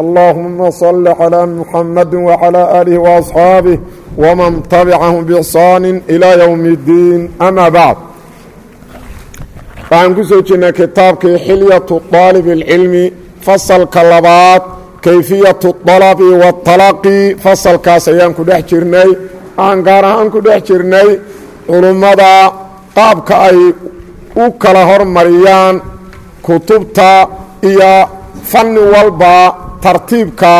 اللهم صل على محمد وعلى آله وأصحابه ومن تبعهم بإحsaan إلى يوم الdiin أmا bعd waxaan ku soo jirnay kitaabkii xilyaة طaalib الcilmi fasalka labaad kayfiyaة الطalb والطalaqi fasalkaas ayaan ku dhex jirnay waxaan gaar ahaan ku dhex jirnay culummada qaabka ay u kala hormariyaan kutubta iyo fanni walba tartiibka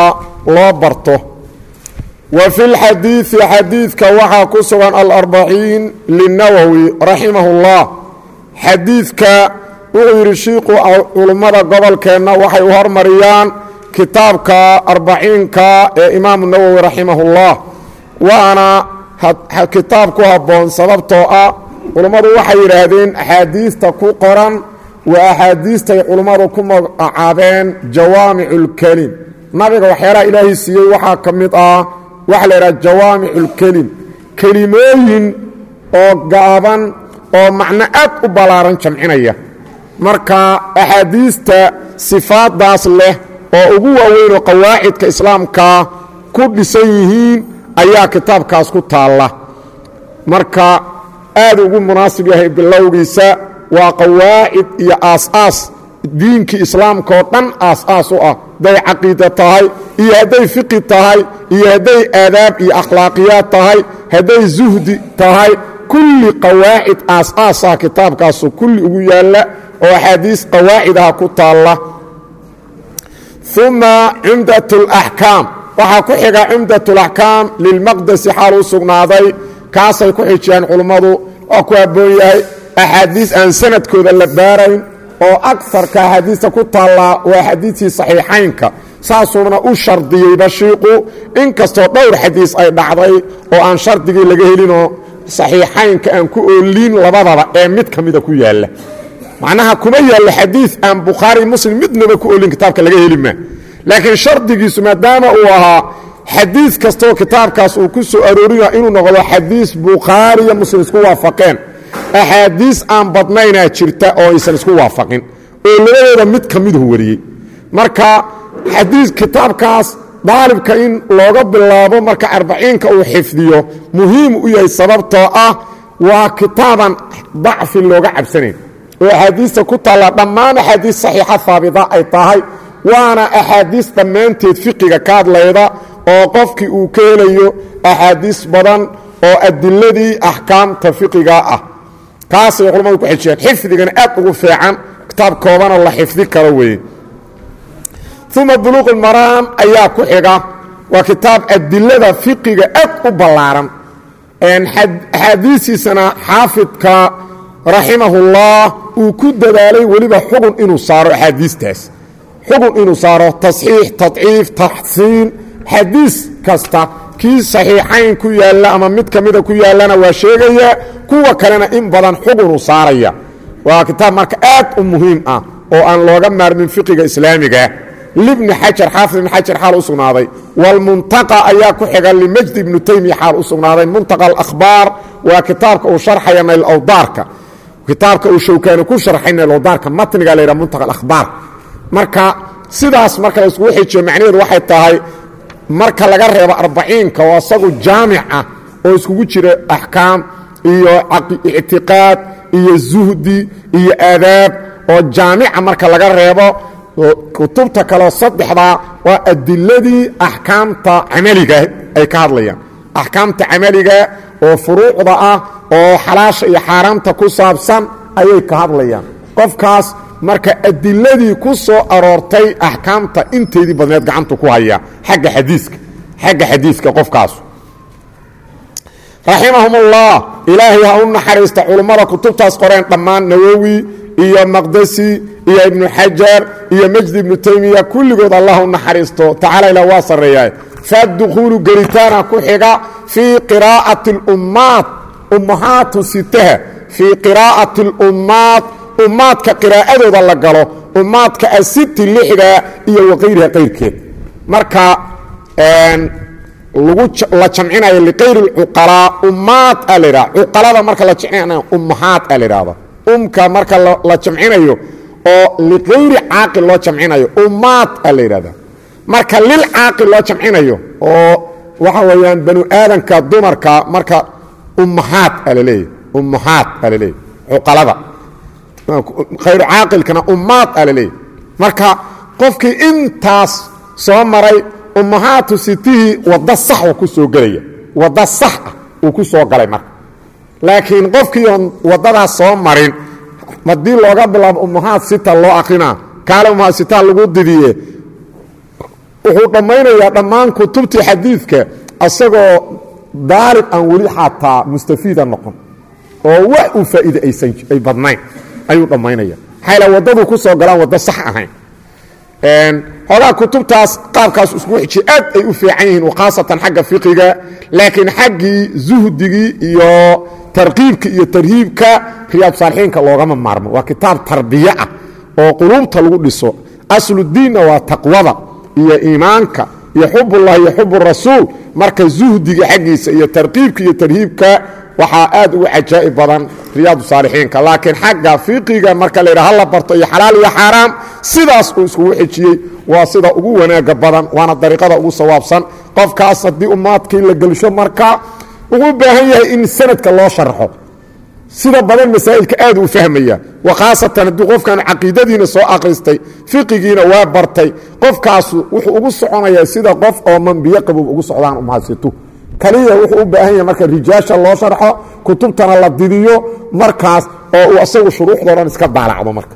loo barto. Wa fi lxadiidi xadiidka waxaa ku sugan alarbaciin linawowi raximah اllah xadiidka wuxuu yidhi shiiku culummada gobolkeenna waxay u hormariyaan kitaabka arbaciinka ee imaamu nawowi raximah اllah waana kitaab ku habboon sababtoo ah culummadu waxay yidhaahdeen axaadiista ku qoran waa axaadiistay culummadu ku magacaabeen jawaamicu اlkelim nabiga waxyaalaha ilaahay siiyey waxaa ka mid ah waxa la yidhaha jawaamicu اlkelim kelimooyin oo gaaban oo macno aad u ballaaran jamcinaya. Marka axaadiista sifaaddaas leh oo ugu waaweynoo qawaacidka islaamka ku dhisan yihiin ayaa kitaabkaas ku taalla. Marka aad ugu munaasib yahay bilowgiisa waa qawaacid iyo aas-aas. Diinkii islaamka oo dhan aas-aas u ah. Hadday caqiida tahay iyo hadday fiqi tahay iyo hadday aadaab iyo akhlaaqiyaad tahay hadday zuhdi tahay kulli qawaacid aas-aasa kitaabkaasu kulli ugu yaalla oo axaadiis qawaacidaha ku taalla. Uma cumdat اlaxkaam waxaa ku xiga cumdat اlaxkaam lilmaqdesi xaal u sugnaaday. Kaasay ku xijiyaan culummadu waa ku habboon yahay axaadiis aan sanadkooda la baarayn oo agarka axaadiista ku taallaa waa xadiidkii saxiixaynka saasuuna u shardiyey bashiiqu inkastoo dhowr xadiis ay dhacday oo aan shardigii laga helinoo saxiixaynka aan ku oolin labadaba ee mid ka mida ku yaalla. Macnaha kuma yaallo xadiid aan bukhaari muslim midnaba ku oolin kitaabka laga heli maa laakiin shardigiisu maadaama uu ahaa xadiid kastoo kitaabkaas uu ku soo aroorina inuu noqdo xadiis bukhaariyo muslim isku waafaqeen axaadiis aan badnaynaa jirta oo aysan isku waafaqin oo labadooda mid ka miduhu wariyey marka xadiis kitaabkaas daalibka in looga bilaabo marka arbaciinka uu xifdiyo muhiim u yahay sababtoo ah waa kitaaban dacfi looga cabsanayn oo axaadiista ku taalla dhammaan axaadiis saxiixa haabita ay tahay waana axaadiis dhammaanteed fiqiga ka hadlayda oo qofkii uu ka helayo axaadiis badan oo adiladii axkaamta fiqiga ah kaasay culamadu ku xijiyeen xifdigana aad ugu fiican kitaab koobanoo la xifdi karo weeye. Uma buluuq ulmaraam ayaa ku xiga. Waa kitaab adilada fiqiga aad u ballaaran. Axaadiistiisana xaafidka raximahullah uu ku dadaalay weliba xugun inuu saaro axaadiistaas. Xugun inuu saaro tasxiix tadciif taxsiin xadiis kasta kii saxiixayn ku yaalla ama mid ka mida ku yaallana waa sheegaya kuwa kalena in badan xugunuu saaraya. Waa kitaab marka aad u muhiim ah oo aan looga maarmin fiqiga islaamiga. Libni xajar xaafid ibni xajar xaal u sugnaaday. Walmuntaqa ayaa ku xiga limajdi ibnu taymiya xaal u sugnaaday. Muntaqa alakhbaar waa kitaabka uu sharxaya naylawdaarka kitaabka uu shawkaani ku sharxay naylawdaarka matniga la yidhaha muntaqa alakhbaar. Marka sidaas marka la iskugu xijiyo macnaheedu waxay tahay marka laga reebo arbaciinka oo asagu jaamic ah oo iskugu jira axkaam iyo ictiqaad iyo zuhdi iyo aadaab oo jaamica marka laga reebo kutubta kaleo saddexdaa waa adiladii axkaamta camaliga ay ka hadlayaan. Axkaamta camaliga oo furuucda ah oo xalaasha iyo xaaraamta ku saabsan ayay ka hadlayaan. Qofkaas marka adiladii ku soo aroortay axkaamta inteedii badneed gacantu ku haya xagga xadiiska xagga xadiiska qofkaas. Raximahumullah ilaahay ha u naxariista culummada kutubtaas qoreen dhammaan nawowi iyo maqdesi iyo ibnu xajar iyo majdi ibnu taymiya kulligood allah u naxariisto tacaala ila waa sarreeyaa fadukhuulu gelitaana ku xiga fii qiraa'ati اlummaat ummahaatu sitaha fii qiraa'ati اlummaad ummaadka qiraa'adooda la galo ummaadka asiti lixda iyo wakayriha qayrkeed. Marka la jamcinayo liqayri اcuqalaa ummaad a la idhaha cuqalada marka la jamcinayo ummahaad a la idhahda umka marka la jamcinayo oo liqayri caaqil loo jamcinayo ummaad a la marka lil caaqil loo jamcinayo oo waxa weeyaan banu aadanka dumarka marka ummahaad a laleeyahy ummahaad a laleeyahy cuqalada khayru caaqilkana ummaad a laleeyahy marka qofkii intaas soo maray ummahaatu sitihii waddo sax wa ku soo gelaya. Waddo sax ah uu ku soo galay marka. Laakiin qofkii oon waddadaas soo marin haddii looga bilaabo ummahaad sita loo akrinaa kaale ummahaad sita lagu didiye wuxuu dhammaynayaa dhammaan kutubtii xadiidka asagoo daalib aan weli xataa mustafiida noqon oo wax uu faa'iide aysan ay badnayn ayuu dhammaynaya. Maxayla waddaduu ku soo galaan waddo sax ahayn. Xoogaa kutubtaas qaabkaas isku xiji aad ay u fiican yihiin khaasatan xagga fiqiga laakiin xaggii zuhdigii iyo tarqiibka iyo tarhiibka riyaad saalixiinka loogama maarmo. Waa kitaab tarbiye ah oo quluubta lagu dhiso. Asludiinna waa taqwada iyo iimaanka iyo xubullah iyo xub rasuul. Marka zuhdiga xaggiisa iyo tarqiibka iyo tarhiibka waxaa aad ugu cajaa'ib badan riyaad saalixiinka laakiin xagga fiqiga marka la yidha hala barto iyo xalaal iyo xaaraam sidaas uu iskugu xejiyey waa sida ugu wanaaga badan waana dariiqada ugu sawaabsan. Qofkaas haddii ummaadkii la gelsho marka wuxuu baahan yahay in sanadka loo sharxo. Sida badan masaa'ilka aad u fahmaya wa khaasatan haddii qofkan caqiidadiina soo akhristay fiqigiina waa bartay qofkaasu wuxuu ugu soconayaa sida qof oo mambiyo qabow ugu socdaan umahadsitu keliya wuxuu u baahan yahay marka rijaasha loo sharxo kutubtana la didiyo markaas oo uu asagu shuruuxdoo iska daalacdo marka.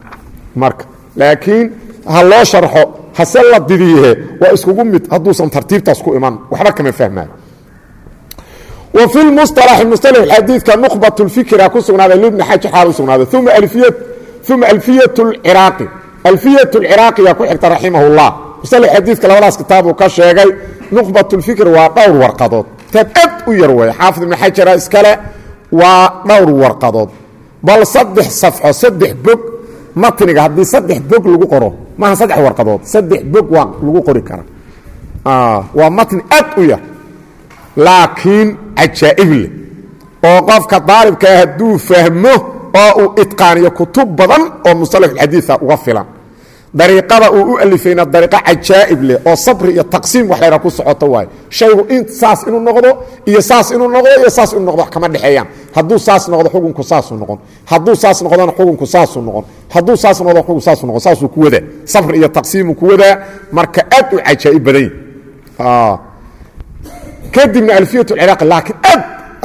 Marka. Laakiin ha loo sharxo hase la didiye waa iskugu mid hadduusan tartiibtaas ku iman. Waxba kama fahmaayo wa fi lmusalax musalax xadiidka nuqbat lfikra ku sugnaaday libni xaji xaal u sugnaaday. Uma uma alfiyat lciraaqi alfiyat lciraaqiyaa ku xigta raximah اllah musalax xadiidka labadaas kitaabuu ka sheegay nuqbat lfikr waa dhowr warqadood kitaab aad u yar weeye xaafid ibn xajara iskale waa dhowr warqadood. Bal saddex safxo saddex bog matniga haddii saddex bog lagu qoro maaha saddex warqadood. Saddex bog waa lagu qori kara. Waa matni aad u yar. Laakiin cajaa'ib leh. Oo qofka daalibkaa hadduu fahmo oo uu itqaaniyo kutub badan oo musalaxulxadiida uga filan dariiqada uu u alifayna dariiqo cajaa'ib leh oo sabri iyo taqsiim wax layha ku socoto waayo shaygu in saas inuu noqdo iyo saas inuu noqdo iyo saas inuu noqdo wax kama dhexeeyaan. Hadduu saas noqdo xukunku saasuu noqon. Hadduu saas noqdona xukunku saasuu noqon. Hadduu saas noqdo xukunku saasuu noqon. Saasuu ku wadaa sabri iyo taqsiimuu ku wadaa marka aad u cajaa'ib badan kadibna alfiyat ciraaqi laakiin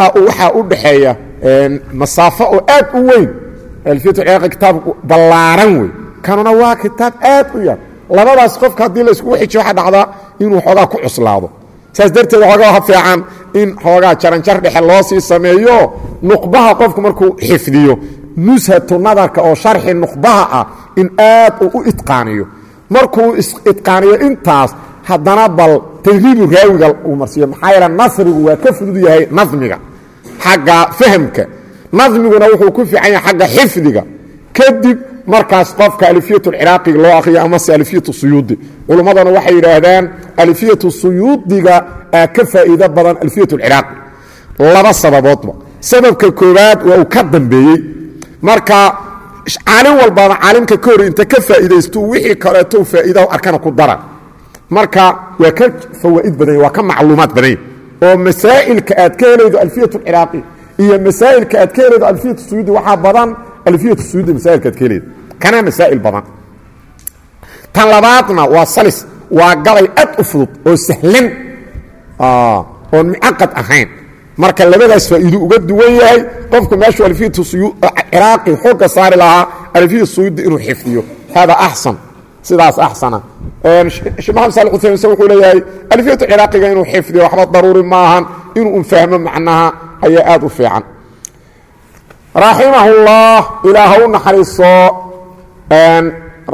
aad waxaa u dhaxeeya masaafo oo aad u weyn. Alfiyat ciraaqi kitaab ballaaran wey kanuna waa kitaab aad u yar. Labadaas qofka haddii la iskugu xijiyo waxaa dhacdaa inuu xoogaa ku cuslaado. Saas darteed xoogaa fiican in xoogaa jaranjar dhexe loo sii sameeyo. Nuqbaha qofku markuu xifdiyo nushatu nadarka oo sharxi nuqbaha ah in aad uu u itqaaniyo markuu itqaaniyo intaas haddana bal tadriibu raawiga uu marsiiyo. Maxaa yeele nasrigu waa ka fudud yahay nadmiga xagga fahamka. Nadmiguna wuxuu ku fiican yahay xagga xifdiga. Kadib markaas qofka alifiyat ciraaqi loo akriyo amase alifiyat suyuudi. Culummadana waxay yidhaahdaan alifiyat suyuudiga ka faa'iido badan alifiyat ciraaqi laba sababoodba. Sababka koowaad waa uu ka dambeeyey. Marka caalim walbaba caalimka ka hor inta ka faa'iidaystu wixii kaleeto faa'iidahu arkana ku dara. Marka waa ka fawaa'id badanya waa ka macluumaad badanya oo masaa'ilka aad ka helaydo alfiyat ciraaqi iyo masaa'ilka aad ka helaydo alfiyat suyuudi waxaa badan alfiyat suyuudi masaa'ilka aad ka helaydo kana masaa'il badan. Tan labaadna waa salis waa gabay aad u fudud oo sahlan oon mucaqad ahayn. Marka labadaas faa'iidu uga duwan yahay qofku meeshuu alfiyat ciraaqi xooga saari lahaa alfiyat suyuudi inuu xifdiyo. Hada axsan sidaas axsana shee maxamed sal useyn se wuxuu leeyahay alfiyatu ciraaqiga inuu xifdiyo waxba daruuri maahan inuu un fahmo macnaha ayaa aad u fiican. Raximahullah ilaah u naxariiso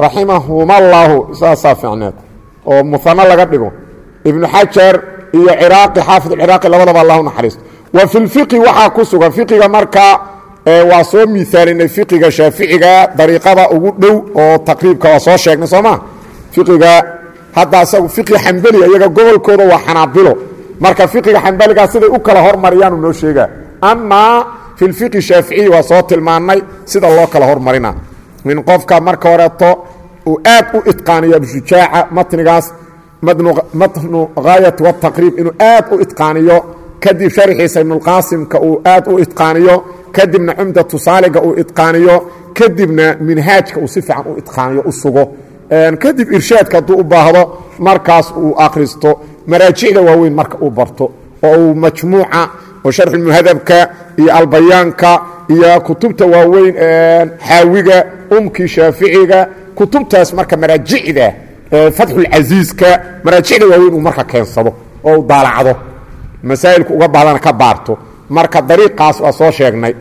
raximahumallahu saasaa fiicneed oo muano laga dhigo. Ibnu xajar iyo ciraaqi xaafid ciraaqi labadaba allah naxariisto wa fi waxaa ku sugan fiqiga marka waa soo miaalinay fiqiga shaaficiga dariiqada ugu dhow oo taqriibka waa soo sheegnay sooma fiqiga hadda isagu fiqi xambeli iyaga gobolkooda waa xanaabilo. Marka fiqiga xambaligaa siday u kala hormariyaanu noo sheegaa. Amaa fi shaaficiyi waa soo tilmaannay sida loo kala hormarina min qofka marka horeeto uu aad u itqaaniyo abshujaaca matnigaas matnu haayat wataqriib inuu aad u itqaaniyo kadib sharxiisa ibnulqaasimka uu aad u itqaaniyo kadibna cumdatu saaliga uu itqaaniyo kadibna minhaajka uu si fiican u itqaaniyo u kadib irshaadka hadduu u baahdo markaas uu akhristo. Maraajicda waaweyn marka uu barto oo uu majmuuca oo sharxulmuhadabka iyo albayaanka iyo kutubta waaweyn xaawiga umkii shaaficiga kutubtaas marka maraajicda fatxulcasiiska maraajicda waaweyn uu marka keensado oo u daalacdo. Masaa'ilku uga bahdana ka baarto. Marka dariiqaas waa soo sheegnay.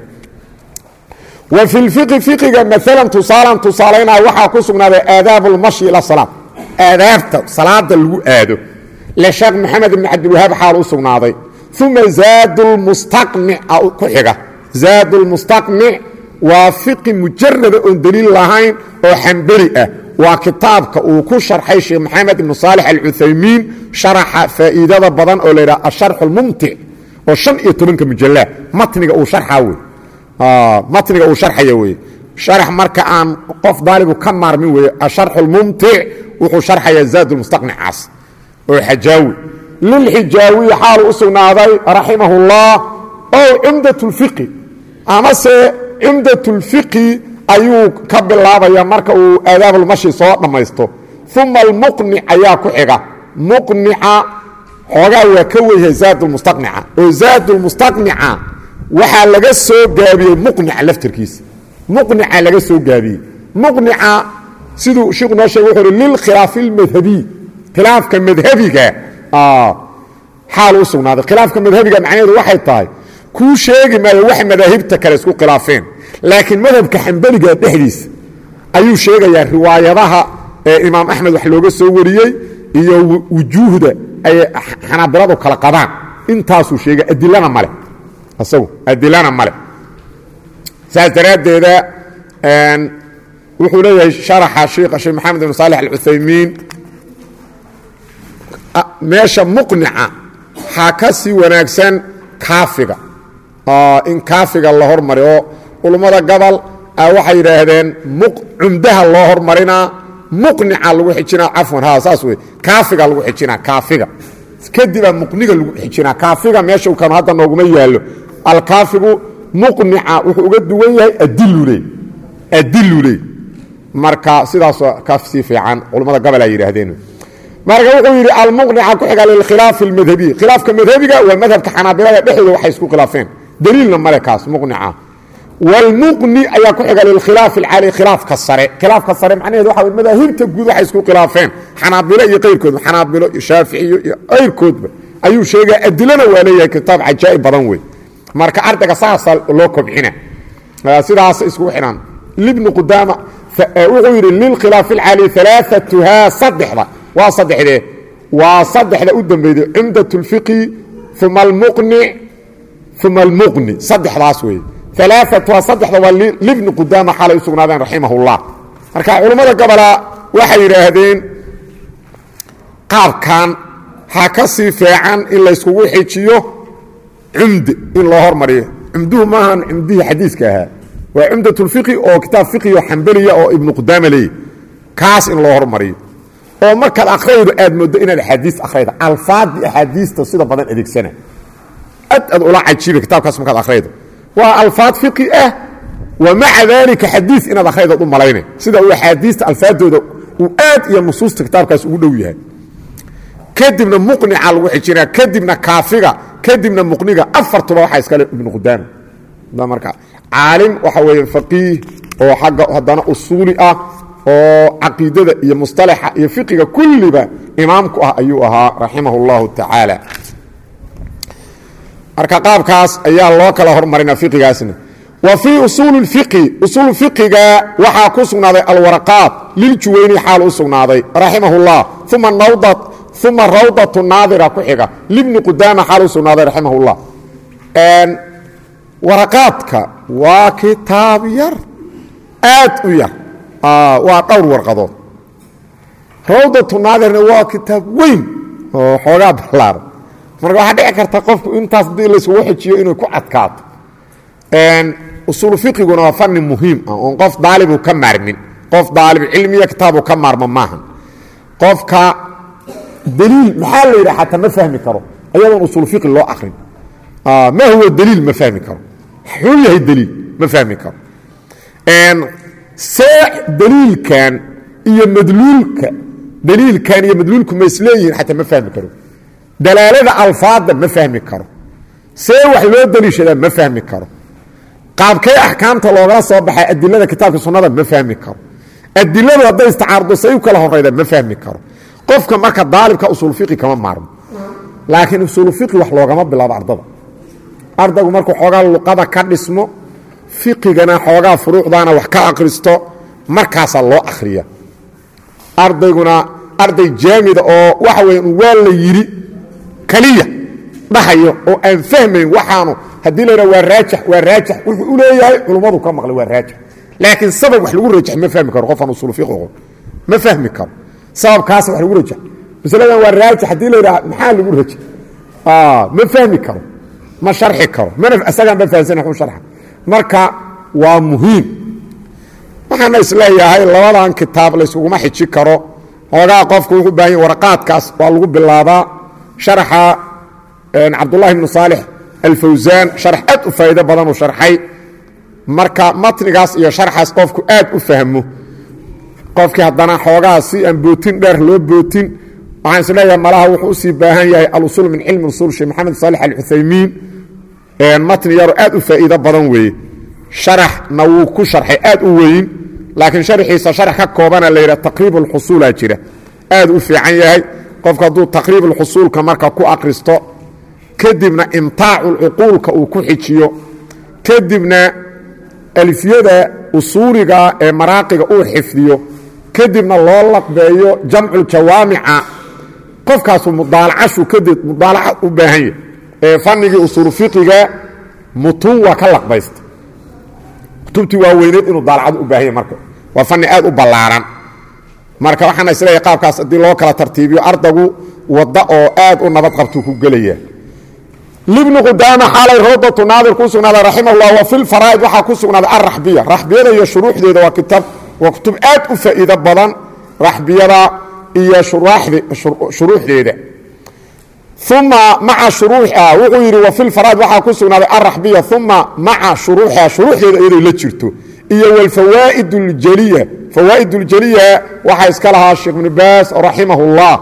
Wa fi lfiqi fiqiga maalan tusaalan tusaalaynaa waxaa ku sugnaaday aadaabu lmashi ila salaad aadaabta salaada lagu aado. Lesheekh maxamed ibn cabdilwahaab xaal u sugnaaday uma zaad lmustaqnic ku xiga zaad waa fiqi mujarada oon deliil lahayn oo xambeli ah. Waa kitaabka uu ku sharxay sheekh maxamed ibnu saalix alcuthaymiin sharaxa faa'iidada badan oo la yidhaha asharxu lmumtic oo shan iyo tobanka mujallaa matniga uu sharxaa wey matniga uu sharxaya weye sharax marka aan qof daalibu ka maarmin weeye asharxu lmumtic wuxuu sharxayaa zaad oo xajaawi lilxijaawiyi xaalu u sugnaaday raximah اllah ow cumdat اlfiqi amase cumdat اlfiqi ayuu ka bilaabaya marka uu aadaabulmashi soo dhammaysto uma almuqnic ayaa ku xiga muqnica xoogaa waa ka weyhay zaad lmustaqnica oo zaad lmustaqnica waxaa laga soo gaabiyey muqnica laftirkiisa muqnica laga soo gaabiyey muqnica siduu shiku noo sheege wuxuu uhi lilkhilaafi اlmadhabiy khilaafka madhabiga xaal u sugnaaday. Khilaafka madhabiga macnaheedu waxay tahay kuu sheegi maayo wax madaahibta kale isku khilaafeen. Laakiin madhabka xambeliga dhexdiisa ayuu sheegayaa riwaayadaha ee imaam axmed wax looga soo wariyey iyo wujuuhda ay xanaabiladu kala qabaan. Intaasuu sheegay adilana male isagu adilana male saas daraaddeeda wuxuu leeyahay sharaxa sheikh sheekh maxamed ibn saalix alcuthaymiin meesha muqnica waxaa ka sii wanaagsan kaafiga. In kaafiga la hormari oo culummada gobol waxay yidhaahdeen cumdaha loo hormarinaa muqnica lagu xijinaa cafwan ha saas wey kaafiga lagu xijinaa kaafiga. Kadibaa muqniga lagu xijinaa kaafiga meesha kan hadda nooguma yaallo. Alkaafigu muqnica wuxuu uga duwan yahay adiluley adiluley marka sidaasoo ka sii fiican culummada gobol ay yidhaahdeen marka wuxuu yidhi almuqnica ku xiga lilkhilaafi اlmadhabiy khilaafka madhabiga waa madhabka xanaabilada dhexdooda waxay isku khilaafeen daliilna male kaas muqnica wاlmuqni ayaa ku xiga lilkhilaafi اlcali khilaafka sare khilaafka sare macnaheed waxa madaahibta guud waxay isku khilaafeen xanaabilo iyo qayrkoodba xanaabilo iyo shaaficiyo iyo qayrkoodba ayuu sheegaya adilana waa leeyahay kitaab cajaa'ib badan wey marka ardayga saasa loo kobcina sidaas iskugu xidhan libni qudaama wuxuu yidhi lilkhilaafi اlcali alaaatuhaa saddexda waa saddexdee waa saddexda u dambeyday cumdat اlfiqi uma almuqnic uma almuqni saddexdaas weeye alaaatuha saddexda waa libni qudaama xalay u sugnaadeen raximah اllah marka culummada gobola waxay yidhaahdeen qaabkan ha ka sii feecan in layskugu xijiyo cumde in loo hormariyo cumduhu maahan cumdihii xadiiska ahaa waa cumdat اlfiqi oo kitaab fiqiyo xambeliya oo ibnu qudaama leeyahy kaas in loo hormariyo oo markaad akhraydo aad mooddo inaad axaadiis akhrayda alfaadii axaadiista sida badan adeegsana ad aad ula cajiiba kitaabkaas markaad akhraydo waa alfaad fiqi ah. Wa maca daalika xadiis inaad akhraydood u malayna sida uu axaadiista alfaadooda uu aad iyo nusuusta kitaabkaas ugu dhow yahay. Kadibna muqnica lagu xijinaa. Kadibna kaafiga. Kadibna muqniga. Afartuba waxaa iskale ibnu qudaama marka caalim waxa weeye faqiih oo xagga haddana usuuli ah oo caqiidada iyo musطalaxa iyo fiqiga kulliba imaamku ah ayuu ahaa raximah اllahu tacaala marka qaabkaas ayaa loo kala hormarina fiqigaasna wa fii usuuli اfiqi usuul fiqiga waxaa ku sugnaaday alwaraqaat liljuwayni xaal u sugnaaday raximah اllah uma uma rawdaة naadira ku xiga libni qudaama xaal u sugnaaday raximah اllah waraqaadka waa kitaab yar aad u yar waa dhowr warqadood. Rawdatu naadirna waa kitaab weyn oo xoogaa ballaaran. Marka waxaa dhici karta qofku intaas haddii laysugu xijiyo inay ku cadkaato usuulu fiqiguna waa fani muhiim ah oon qof daalibu ka maarmin. Qof daalibcilmiya kitaabu ka maarmo maaha qofka daliil maxaa la yidhaha xataa ma fahmi karo? Ayadoon usuul fiqi loo akrin ma huwa daliil ma fahmi karo. Xuu yahay daliil ma fahmi karo see daliilkan iyo madluulka daliilkan iyo madluulku ma isleeyihiin xataa ma fahmi karo. Dalaalada alfaadda ma fahmi karo. See wax loo daliishadaa ma fahmi karo. Qaabkee axkaamta loogala soo baxay adilada kitaabka sunnada ma fahmi karo. Adiladu hadday istacaardo say u kala horayda ma fahmi karo. Qofka marka daalibka usuul fiqi kama maarmo. Laakiin usuulu fiqi wax loogama bilaabo ardada. Ardaygu markuu xoogaa luqada ka dhismo fiqigana xoogaa furuucdaana wax ka akhristo markaasaa loo akhriya. Ardayguna arday jaamida oo waxa weya waa la yidhi keliya dhahayo oo aan fahmayn waxaanu haddii la waa raajix waa raajix wuxuu u leeyahay culummadu ka maqlay waa raajix. Laakiin sabab wax lagu rajax ma fahmi karo qofaan usuul fiqi oqon ma fahmi karo. Sababkaas wax lagu rajax masaladan waa raajix haddii la yidhaha maxaa lagu rajax ma fahmi karo ma sharxi karo mana isagaan ba fahamsan waxu sharxa marka waa muhiim. Waxaana is leeyahay labadan kitaab layskuguma xiji karo. Hoogaa qofku wuxuu baahan yahy waraqaadkaas waa lagu bilaabaa. Sharaxa cabdullahi ibnu saalix alfawsaan sharax aad u faa'iido badan uu sharxay. Marka matnigaas iyo sharxaas qofku aad u fahmo. Qofkii haddana xoogaa si aan bootin dheer loo bootin waxaan is leeyahay malaha wuxuu u sii baahan yahay alusul min cilmi usul sheekh maxamed saalix alcuthaymiin matni yaro aad u faa'iido badan weeye sharaxna wuu ku sharxay aad u weyn laakiin sharxiisa sharax ka koobana la yidhaha taqriib alxusuulaa jira. Aad u fiican yahay qofku hadduu taqriib alxusuulka marka ku akhristo kadibna imtaaculcuquulka uu ku xijiyo kadibna alfiyada usuuliga ee maraaqiga uu xifdiyo kadibna loo laqbeeyo jamculjawaamica qofkaasu mudaalacashu kadib mudaalaca u baahan yahy ee fanigii usuul fiqiga mutun waa ka laqbaysta kutubtii waa weyneed inuu daalacadu u baahan yahy marka. Waa fani aad u ballaaran. Marka waxaana is leeyahay qaabkaas haddii loo kala tartiibiyo ardagu wadda oo aad u nabad qabtuu ku gelaya libni qudaama xaalay rawdatu naadir ku sugnaaday raximahullah wa fi lfaraa'id waxaa ku sugnaaday alraxbiya raxbiyada iyo shuruuxdeeda waa kitaab waa kutub aad u faa'iido badan raxbiyada iyo shuruuxdeeda uma maca shuruuxa wuxuu yidhi wa fi lfaraa'id waxaa ku sugnaaday alraxbiya uma maca shuruuxiha shuruuxdeeda iyadoo la jirto iyo wlfawaa'id اljaliya fawaa'id اljaliya waxaa iska lahaa sheekh ibnu baas raximah اllah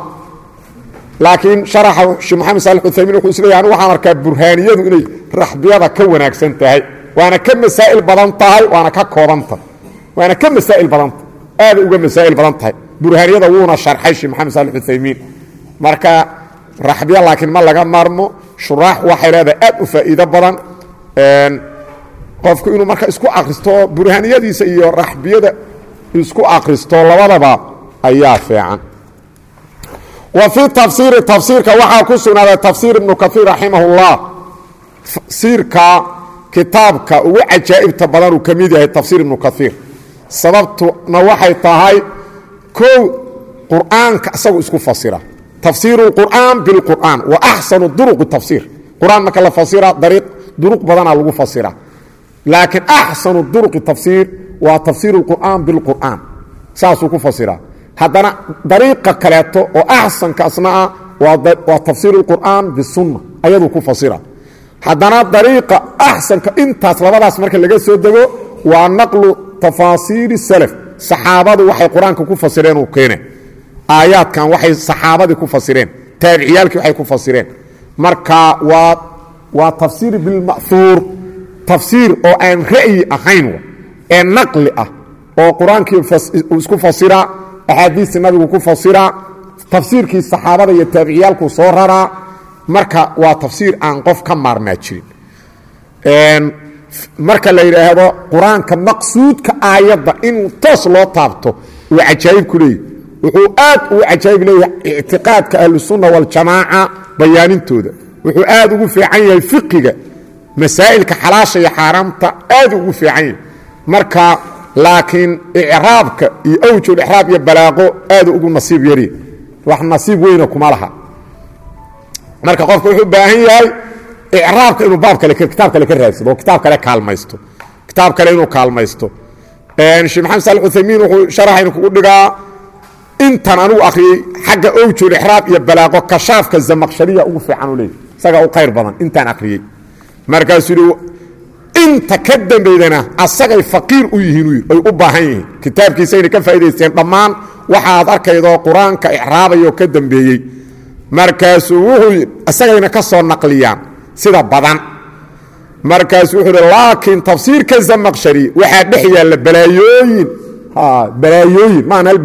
laakiin sharaxa sheekh maxamed saali uthaymin wuxuu isleeyahy anu waxaan arkaa burhaaniyadu inay raxbiyada ka wanaagsan tahay waana ka masaa'il badan tahay waana ka koobanta waana ka masaa'il badanta aaday uga masaa'il badan tahay burhaaniyada wuuna sharxay sheekh maxamed saali uthaymiin marka raxbiya laakiin ma laga maarmo. Shuraax waxay leedahay aad u faa'iido badan. Qofku inuu marka isku akristo burhaaniyadiisa iyo raxbiyada isku akristo labadaba ayaa fiican. Wa fi tafsiiri tafsiirka waxaa ku sugnaaday tafsiir ibnu kaiir raximah اllah tafsiirka kitaabka ugu cajaa'ibta badan uu ka mid yahay tafsiir ibnu kaiir sababtuna waxay tahay kow qur'aanka isagu isku fasira tafsiiru اlqur'aan biاlqur'aan wa axsanu duruqi tafsiir qur'aan marka la fasira dariiq duruq badanaa lagu fasira laakiin axsanu duruqi tafsiir waa tafsiir اlqur'aan biاlqur'aan saasuu ku fasira haddana dariiqa kaleeto oo axsankaasna ah waa tafsiir اlqur'aan bisunna ayaduu ku fasira haddana dariiqa axsanka intaas labadaas marka laga soo dego waa naqlu tafaasiiri salaf saxaabadu waxay qur-aanka ku fasireen uu keene aayaadkan waxay saxaabadii ku fasireen taabiciyaalkii waxay ku fasireen. Marka waa waa tafsiir bilma'huur tafsiir oo aan ra'yi ahayn ee naqli ah oo qur'aankii isku fasira axaadiistii nabigu ku fasira tafsiirkii saxaabada iyo taabiciyaalku soo raraa marka waa tafsiir aan qof ka maarmaa jirin. Marka la yidhaahdo qur'aanka maqsuudka aayadda in toos loo taabto uu cajaa'ib ku leeyahy wuxuu aad ugu cajaa'ib ictiqaadka ahlusunna waljamaaca bayaanintooda wuxuu aad ugu fiican yahay fiqiga masaa'ilka xalaasha iyo xaaraamta aad ugu fiican yahi marka laakiin icraabka iyo awjul icraab iyo balaaqo aad ugu nasiib yari. Wax nasiib weyna kuma laha. Marka qofka wuxuu baahan yahay icraabka inuu baab kale kitaab kale ka raadsado oo kitaab kale kaalmaysto kitaab kale inuu kaalmaysto. Sheekh maxamed saali uthaymiin wuxuu sharaxaynu kugu dhigaa intan anugu akhriyey xagga owjul ixraab iyo balaaqo kashaafka zamaqshariya ugu fiican u leeyay isagaa u khayr badan intaan akhriyey. Markaasuu yihi inta ka dambaydana asagay faqiir u yihiin ay u baahan yihiin. Kitaabkiisayna ka faa'idaysteen dhammaan waxaad arkaydoo qur'aanka icraabayoo ka dambeeyey. Markaasuu wuxuu isagayna ka soo naqliyaan. Sida badan. Markaasuu wuxuu hi laakiin tafsiirka zamaqshari waxaa dhex yaalla balaayooyin balaayooyin maana hal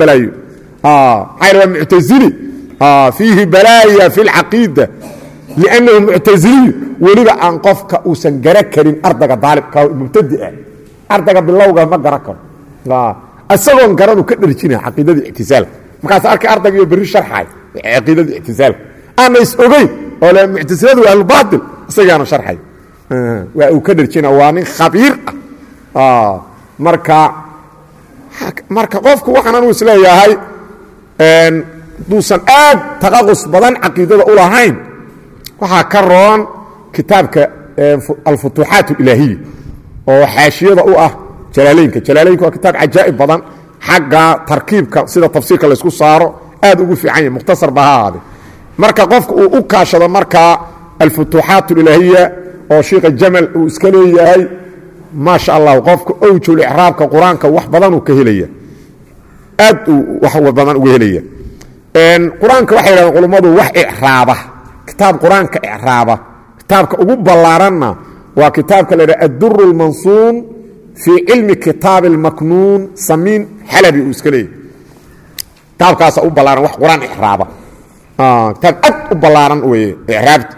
maxaa waa muctasili fiihi balaaya fi اlcaqiida liannahu muctasiliyu weliba aan qofka uusan gara karin ardayga daalibka mubtadiah ardayga bilowga ma gara karo isagoon garanu ka dharjina caqiidada ictisaalka markaas arkay ardayga iyo berri sharxay caqiidada ictisaalka aana is ogeyn oo le muctasiladu waa ahlubaatil isagaana sharxay waa uu ka dharjina waa nin khabiir ah marka marka qofku waxaan anu is leeyahay duusan aad taqaqus badan caqiidada u lahayn. Waxaa ka roon kitaabka alfutuuxaat اlilaahiya oo xaashiyada u ah jalaaleynka jalaaleynka waa kitaab cajaa'ib badan. Xagga tarkiibka sida tafsiirka laysku saaro aad ugu fiican yahy mukhtasar ba ha marka qofka uu u kaashado markaa alfutuuxaat اlilaahiya oo shiika jamal uu iska leeyahay maa sha qofka owjul icraabka qur'aanka wax badanuu ka helaya aad badan uga helaya. Qur'aanka waxay dhahdeen culummadu wax icraaba kitaab qur'aanka icraaba kitaabka ugu ballaaranna waa kitaabka la yidhaha adduru lmansuun fii cilmi kitaabi اlmaknuun samiin xalabi uu iska leeyahy kitaabkaasa u ballaaran wax qur'aan icraaba ah, kitaab aad u ballaaran weeye icraabta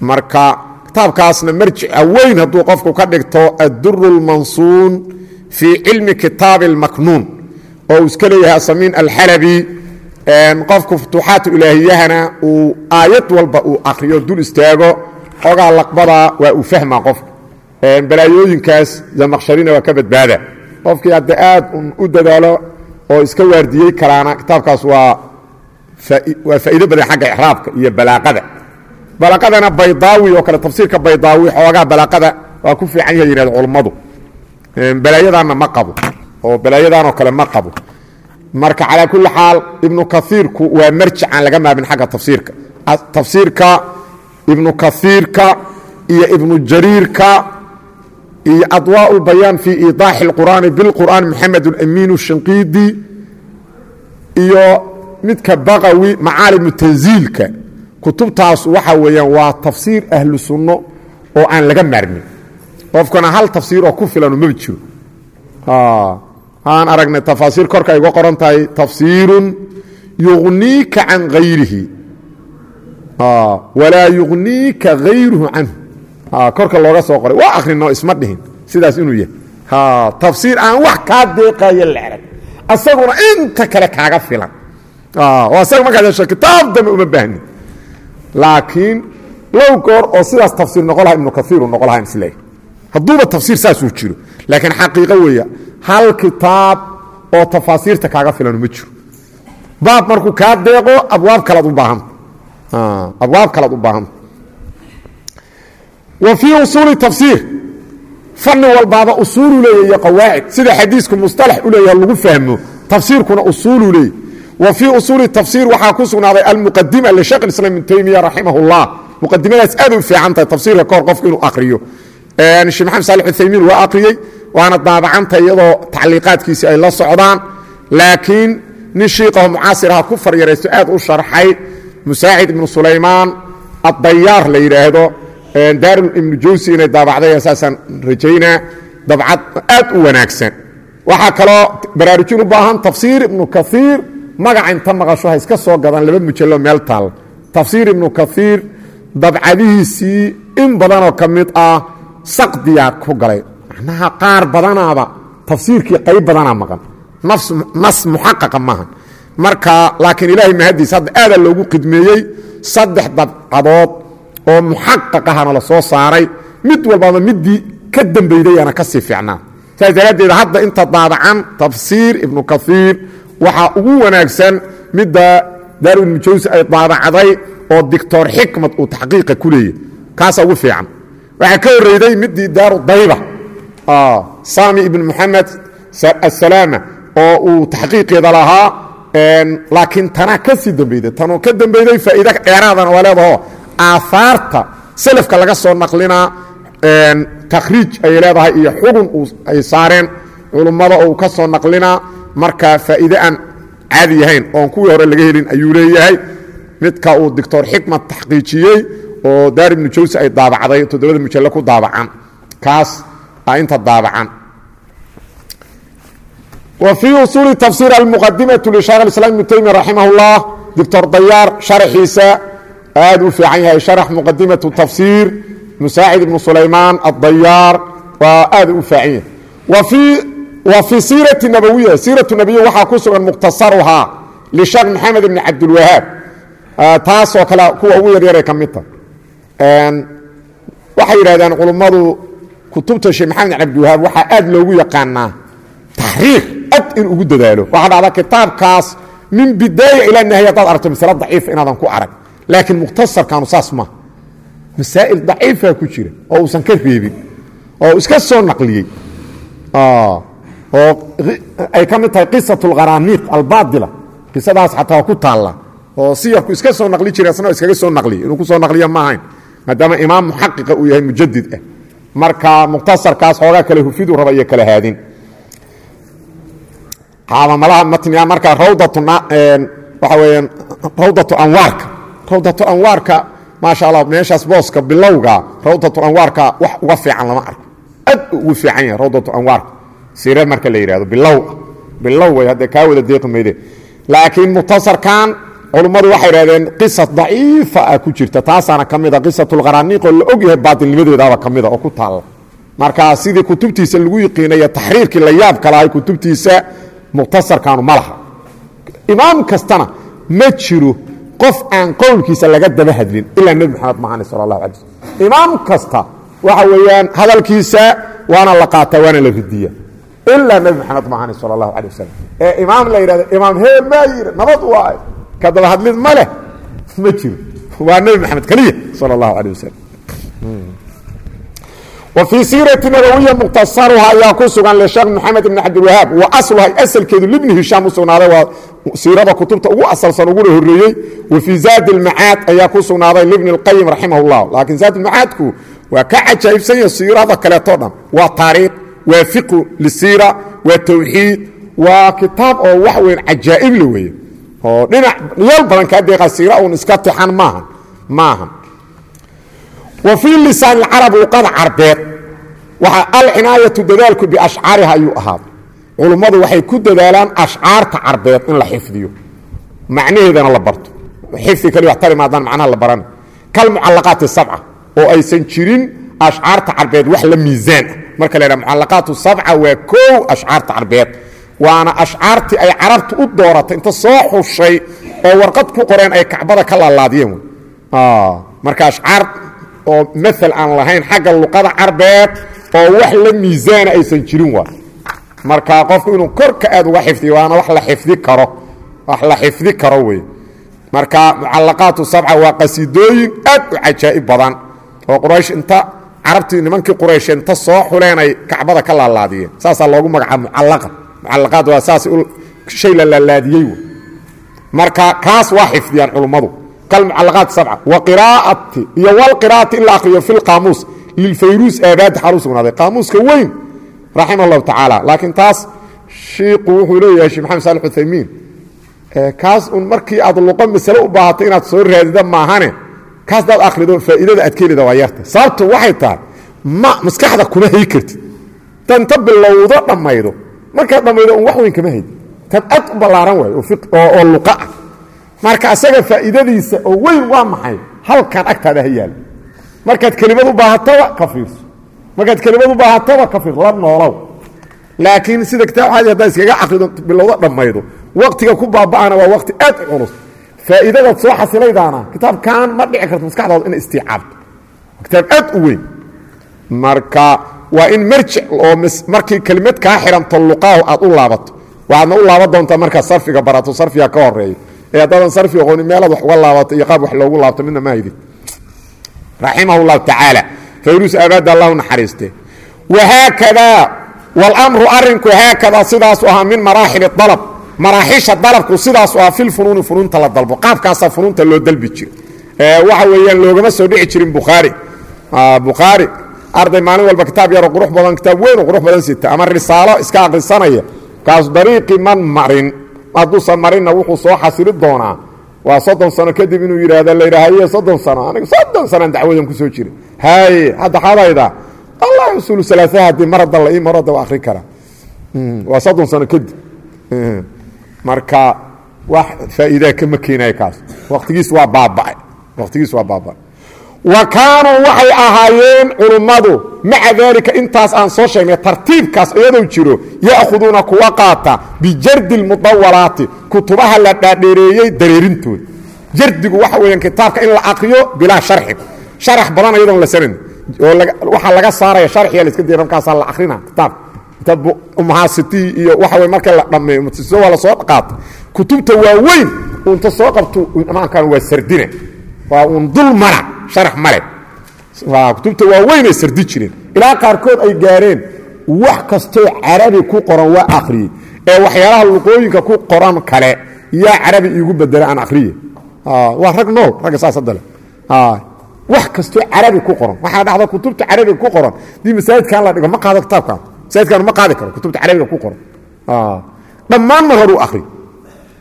marka kitaabkaasna marjica weyn hadduu qofku ka dhigto adduru lmansuun fii cilmi kitaabi اlmaknuun oo uu iska leeyahay asamiin alxalabi qofku futuuxaat ilaahiyahana uu aayad walba uu akriyo dul istaago xoogaa laqbada waa uu fahma qofka balaayooyinkaas zamaqsharina waa ka badbaada. Qofkii hadda aad u dadaalo oo iska waardiyey karaana kitaabkaas waa waa faa'iido badan xagga ixraabka iyo balaaqada. Balaaqadana baydaawi oo kale tafsiirka baydaawi xoogaa balaaqada waa ku fiican yaha yihahd culummadu balaayadaanna ma qabo oo balaayadanoo kale ma qabo marka calaa kulli xaal ibnu kaiirku waa marjic aan laga maabin xagga tafsiirka tafsiirka ibnu kaiirka iyo ibnu jariirka iyo adwaa اlbayaan fii iidaaxi اlqur'aani biاlqur'aan maxamed اlamiin shinqiidi iyo midka baqawi macaalimu tanziilka kutubtaas waxa weeyaan waa tafsiir ahlu sunno oo aan laga maarmin qofkana hal tafsiir oo ku filanu maba jiro aan aragnay tafaasiir korka uga qoran tahay tafsiirun yugniika can hayrihi walaa yugniika hayruhu canhu. Korka looga soo qoray. Waa akhrino isma dhihin. Sidaas inuu yahay. Tafsiir aan wax kaa deeqayo leerag asaguna inta kale kaaga filan. Oo asaga markaad hesho kitaab dambe uma baahni laakiin low goor oo sidaas tafsiir noqon laha ibnu kaiiru noqon laha isleeyahy hadduuba tafsiir saasuu jiro. Laakiin xaqiiqo weeya hal kitaab oo tafaasiirta kaaga filanu ma jiro. Baab markuu kaa deeqo abwaab kalaad u baahanta abwaab kalaad u baahanta wa fii usuuli tafsiir. Fanni walbaaba usuulu leeya iyo qawaacid. Sida xadiisku mustalax u leeyaha lagu fahmo tafsiirkuna usuulu leey wa fii usuuli tafsiir waxaa ku sugnaaday almuqadima lishekh islaam ibn taymiya raximah اllah muqadimadaas aad u fiican tahay tafsiirka kahor qofku inuu akriyo sheekh maxamed saali uthaymiin waa akhriyey waana daabacanta iyadoo tacliiqaadkiisi ay la socdaan. Laakiin nin shiikaho mucaasiraha ku faryaraysto aad u sharxay musaacid ibnu sulaymaan addayaar la yidhaahdo daarul ibnu jawsi inay daabacday saasaan rajaynaa dabcad aad u wanaagsan. Waxaa kaloo baraarujin u baahan tafsiir ibnu kaiir magaca inta maqasho ha iska soo gadaan laba mujallo meel taal. Tafsiir ibnu kaiir dabcadihiisii in badanoo ka mid ah saqdiyaa ku galay macnaha qaar badanaaba tafsiirkii qayb badanaa maqan. Nas muxaqaqa maaha marka laakiin ilaahay mahadiis hadda aadaa loogu khidmeeyey saddex dabcadood oo muxaqaqahana la soo saaray. Mid walbaba midii ka dambaydayana ka sii fiicnaa saas daraaddeed hadda inta daabacan tafsiir ibnu kaiir waxaa ugu wanaagsan midda daaru ibnu jawsi ay daabacday oo dictor xikmad uu taxqiiqa ku leeyay. Kaasa ugu fiican. Waxaa ka horreyday midii daaru dayba sami ibn moxamed asalaama oo uu taxqiiqeeda lahaa laakiin tanaa ka sii dambeyday tanuu ka dambeyday faa'iida dheeraadana waa leedaho aahaarta selafka laga soo naqlinaa takhriij ay leedahay iyo xugun ay saareen culummada uu ka soo naqlinaa marka faa'iide aan caadi yahayn oon kuwii hore laga helin ayuu leeyahay midka uu doctor xikmad taxqiijiyey oo daar ibnu jawsi ay daabacday toddobada mujallo ku daabacan a inta daabacan. Wa fii usuuli tafsiir almuqadimatu lishaekh islam ibnu taymiya raximah اllah doctor dayaar sharaxiisa aad u fiican yahay sharax muqadimatu tafsiir musaacid ibnu sulaymaan addayaar waa aad u faacan yahay. Wa fii siirati nabawiya siiratu nabiya waxaa ku sugan mukhtasaruhaa lisheekh maxamed ibni cabdilwahaab taasoo kale kuwa ugu yaryaray ka mid ta waxay yidhahdeen culummadu kutubta sheekh maxamed cabdiwahaab waxaa aad loogu yaqaanaa taxriir ad in ugu dadaalo. Waxaa dhacda kitaabkaas min bidaaya ilaa nahya haddaad aragto masale daciifa inaadan ku arag. Laakiin mukhtasarkaanu saas ma. Masaa'il daciifa ku jira oo uusan ka reebin oo iska soo naqliyey. Oo ay ka mid tahay qisat alkhanaaniiq albaadila. Qisadaas xataa ku taalla. Oo siyarku iska soo naqli jira asna iskaga soo naqliya. Inuu ku soo naqliya ma ahayn maadaama imaam muxaqiqa uu yahay mujadid ah marka mukhtasarkaas xoogaa kale hufidu raba iyo kala haadin. Malaha matniga marka rawdatu waxa weeyaan rawdatu anwaarka. Rawdatu anwaarka maasha allah meeshaas booska bilowga rawdatu anwaarka wax uga fiican lama arko. Aad ugu fiican yahay rawdatu anwaarka. Siira marka la yidhahdo bilow. Bilow way haddee kaa wada deeqi mayde laakiin mukhtasarkan culummadu waxay idhahdeen qisa daciifa ah ku jirta. Taasaana ka mida qisatulkharaaniiq oo la og yahay baatilnimadeedaaba ka mida oo ku taalla marka sidii kutubtiisa lagu yiqiinaya taxriirkii la yaab ka lahay kutubtiisa mukhtasarkaanu ma laha. Imaam kastana ma jiro qof aan qowlkiisa laga daba hadlin ilaa nebi moxamed mahane sal allahu alay slm imaam kasta waxa weeyaan hadalkiisa waana la qaataa waana la ridiya ilaa nebi moxamed mahane sal allahu alay wasalam ee imaam la yidhahdo imaam hee maa yidhi nabad waay ka daba hadlid ma leh? Ma jiro. Waa nebi moxamed keliya sal allahu alay wasalam wa fii siirati nabawiya mukhtasaruha ayaa ku sugan lisheekh maxamed ibn cabdilwahaab wa asluha asalkeedu libni hishaam u waa siirada kutubta ugu asalsan uguna horeeyey wa fii zaadi ayaa ku sugnaaday libni اlqayim raximah اllah laakiin zaadilmacaadku waa ka cajaa'ibsan yahe siirada kaleeto dhan. Waa taariikh waa fiqu lisiira waa tawxiid waa kitaab oo wax weyn cajaa'ibla weeye dhinac yaal badan kaa deeqa siira uun iska tixan maaha maaha wa fii lisaan اcarab luqada carbeed waa alcinaayatu dadaalku biashcaariha ayuu ahaaday culummadu waxay ku dadaalaan ashcaarta carbeed in la xifdiyo. Macnaheedana la barto. Xifdi kali wax tari maadaan macnaha la barana. Kalmucallaqaati sabca oo aysan jirin ashcaarta carbeed wax la miisaan. Ah marka la ydhaha mucallaqaatu sabca waa koow ashcaarta carbeed waana ashcaartii ay carabtu u dooratay inta soo xushay oo warqad ku qoreen ay kacbada ka laalaadiyeen marka ashcaar oo maal aan lahayn xagga luqada carbeed oo wax la miisaana aysan jirin waa. Marka qofku inuu korka aad uga xifdiyo waana wax la xifdi karo. Wax la xifdi karo wey. Marka mucallaqaatu sabca waa qasiidooyin aad u cajaa'ib badan oo quraysh inta carabtii nimankii quraysh inta soo xuleen ay kacbada ka laalaadiyeen. Saasaa loogu magacaaba mucallaqa mucallaqaad waa saas shay la laalaadiyey marka kaas waa xifdiyaan culummadu kalmucallaqaat sabca wa qiraa'ati iyo walqiraa'ati in la akhriyo fi lqaamuus lilfayruus aabaadi xaal u sugnaaday qaamuuska weyn raximah اllahu tacaala. Laakiin taas shiiku wuxuu leeyahay shee maxamed saali uthaymiin kaas un markii aad luqo masale u baahato inaad soo raadida maahane kaas daad akhrido faa'iidada aad kelida waa yarta sababtu waxay tahay ma maskaxda kuma hay kartid. Tanta bilowdo dhammaydo markaad dhammaydo un wax weyn kama hayd. Tan aad u ballaaran waay oo luqa. Ah marka asaga faa'iidadiisa oo weyn waa maxay? Halkan agtaada ha yaalo markaad kelimad u baahataba ka fiirso. Markaad kelimad u baahataba ka fiirso la noolow. Laakiin sida kitaab haddaa iskaga caqrido bilowdo dhammaydo. Waqtiga ku baaba'ana waa waqti aad u culus. Faa'iidadaad soo xasilaydaana kitaabkan ma dhici karto maskaxdaada ina istiicaabto kitaab aad u weyn. Marka waa in marjic oo markii kelimad kaa xihanto luqaaw aad u laabato. Waxaadna u laaban doontaa markaa sarfiga barato sarfiga ka horeeyo ee haddaadan sarfi aqooni meelaad wax uga laabato iyo qaab wax loogu laabto midna maahidin raximahu llahu tacaala fawrus aabaadda allahu naxariiste. Wahaakadaa walamru arrinku haakadaa sidaasu ahaa min maraaxili dalab. Maraaxisha dalabku sidaasu ahaa filfunuuni funuunta la dalbo. Qaabkaasaa funuunta loo dalbi jiro. Waxa weeyaan loogama soo dhici jirin bukhaari. Bukhaari arday maalin walba kitaab yaroo qurux badan kitaab weyn oo qurux badan sita. Ama risaalo iska aqrisanaya. Kaas dariiqii man marin. Hadduusan marinna wuxuu soo xasili doonaa. Waa soddon sano kadib inuu yidhaahdo la yidhaahaye soddon sano. Aniga soddon sanaan dacwadan ku soo jira haye hadda xadayda allah usuulu salaasaha haddii mar hadda la ii maro hadda waa akhri karaa waa soddon sano kadib. Marka wax faa'iidaa kama keenayo kaas. Waqtigiis waa baaba'ay. Waqtigiis waa baaba'ay wa kaanuu waxay ahaayeen culummadu maca daalika intaas aan soo sheegnay tartiibkaas iyadoo jiro ya'khuduuna kuwa qaata bijardi lmudawalaati kutubaha la dhaadheereeyey dareerintooda. Jardigu waxa weeyaan kitaabka in la akriyo bilaa sharxin sharax badan iyadoon la sanan oo waxaa laga saaraya sharxiya la iska daya markaasaa la akrina kitaabka kitaab umahasitii iyo waxa wey marka la dhammeeyo mutasiso waa la soo qaata kutubta waaweyn unta soo qabto imaankan waa sardina waa uun dul mara sharax male kutubta waaweynay sardi jireen ilaa qaarkood ay gaareen wax kastoo carabi ku qoran waa akhriyey ee waxyaalaha luqooyinka ku qoran kale yaa carabi iigu bedela aan akhriye. Waa rag nool ragga saas hadda le wax kastoo carabi ku qoran. Waxaa dhacda kutubta carabiga ku qoran. Dii masaajidkan la dhigo ma qaado kitaabkan masaajidkan ma qaadi karo kutubta carabiga ku qoran. Dhammaan mar horuu akhri.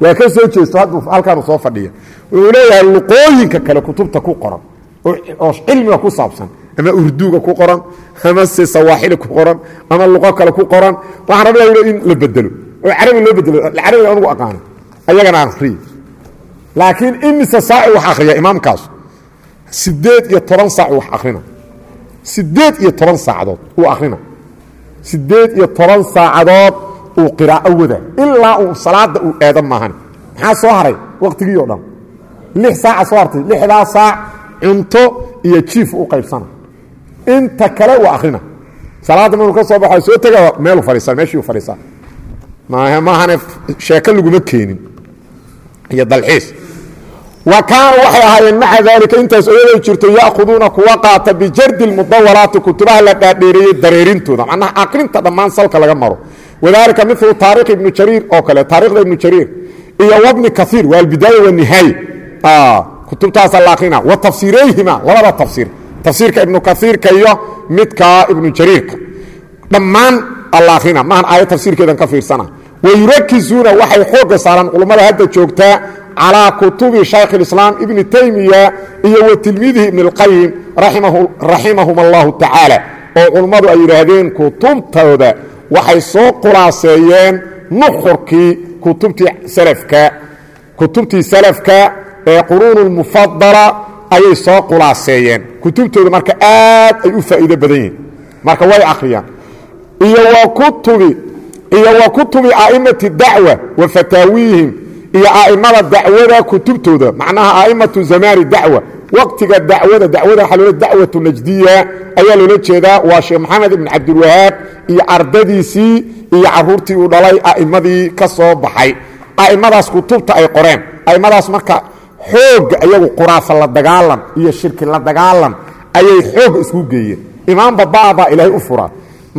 Waa ka soo jeesto hadduu halkaanu soo fadhiya wuxuu leeyahay luqooyinka kale kutubta ku qoran oo cilmiga ku saabsan ama urduga ku qoran ama se sawaaxili ku qoran ama luqo kale ku qoran waxaan rabaa in la bedelo oo carabi loo bedelo carabiga anugu aqaano ayagana akhriya laakiin imise saaci wax akhriya imaamkaas sideed iyo toban saac wax akhrina sideed iyo toban saacadood uu akhrina sideed iyo toban saacadood uu qiraa'o wada ilaa uu salaada uu aado maahan. Maxaa soo haray? Waqtigii o dhan. Lix saaca soo hartay. Lixdaa saac cunto iyo jiif u qaybsana. Inta kale uu akhrina. Salaadda markuu ka soo baxo soo tega meelu fadhiisaa meeshii fadhiisaa. Maahane sheeko laguma keenin. Iyo dalxiis. Wa kaanu waxay ahaayeen maca daalika intaas oyadoo jirto ya'khuduuna kuwa qaata bijardi lmudawalaati kutubaha la dhaadheereeyey dareerintooda. Macnaha akrinta dhammaan salka laga maro. Wadalika milu taarikh ibnu jariir oo kale taarikhda ibnu jariir iyo wabni kaiir waa albidaaya wanihaaya kutubtaasa laaqrina wa tafsiirayhima labada tafsiir. Tafsiirka ibnu kaiirka iyo midka ibnu jariirka dhammaan alaakhrina maahan aayad tafsiirkeedan ka fiirsana. Wa yurakisuuna waxay xoogga saaraan culummada hadda joogta calaa kutubi shaykh اislaam ibni taymiya iyo wa tilmiidihi ibn اlqayim raximahum allahu tacaala oo culummadu ay yidhaahdeen kutubtooda waxay soo khulaaseeyeen nuxurkii kutubtii salafka ee quruun اlmufadala ayay soo khulaaseeyeen. Kutubtooda marka aad ay u faa'iido badan yihiin marka way akhriyaan iyo wa kutubi iyo wa kutubi a'imati dacwa wa fataawiihim iyo a'immada dacwada kutubtooda. Macnaha a'immatu zamaani dacwa waqtiga dacwada dacwada waxaa loola najdiya ayaa loola jeedaa waa sheekh maxamed ibn cabdilwahaab iyo ardadiisii iyo caruurtii uu dhalay a'immadii ka soo baxay. A'immadaas kutubta ay qoreen. A'immadaas marka xooga iyagu quraafa la dagaalan iyo shirki la dagaalan ayay xoog isku geeyeen. Imaamba baabaa ilaahay u furaa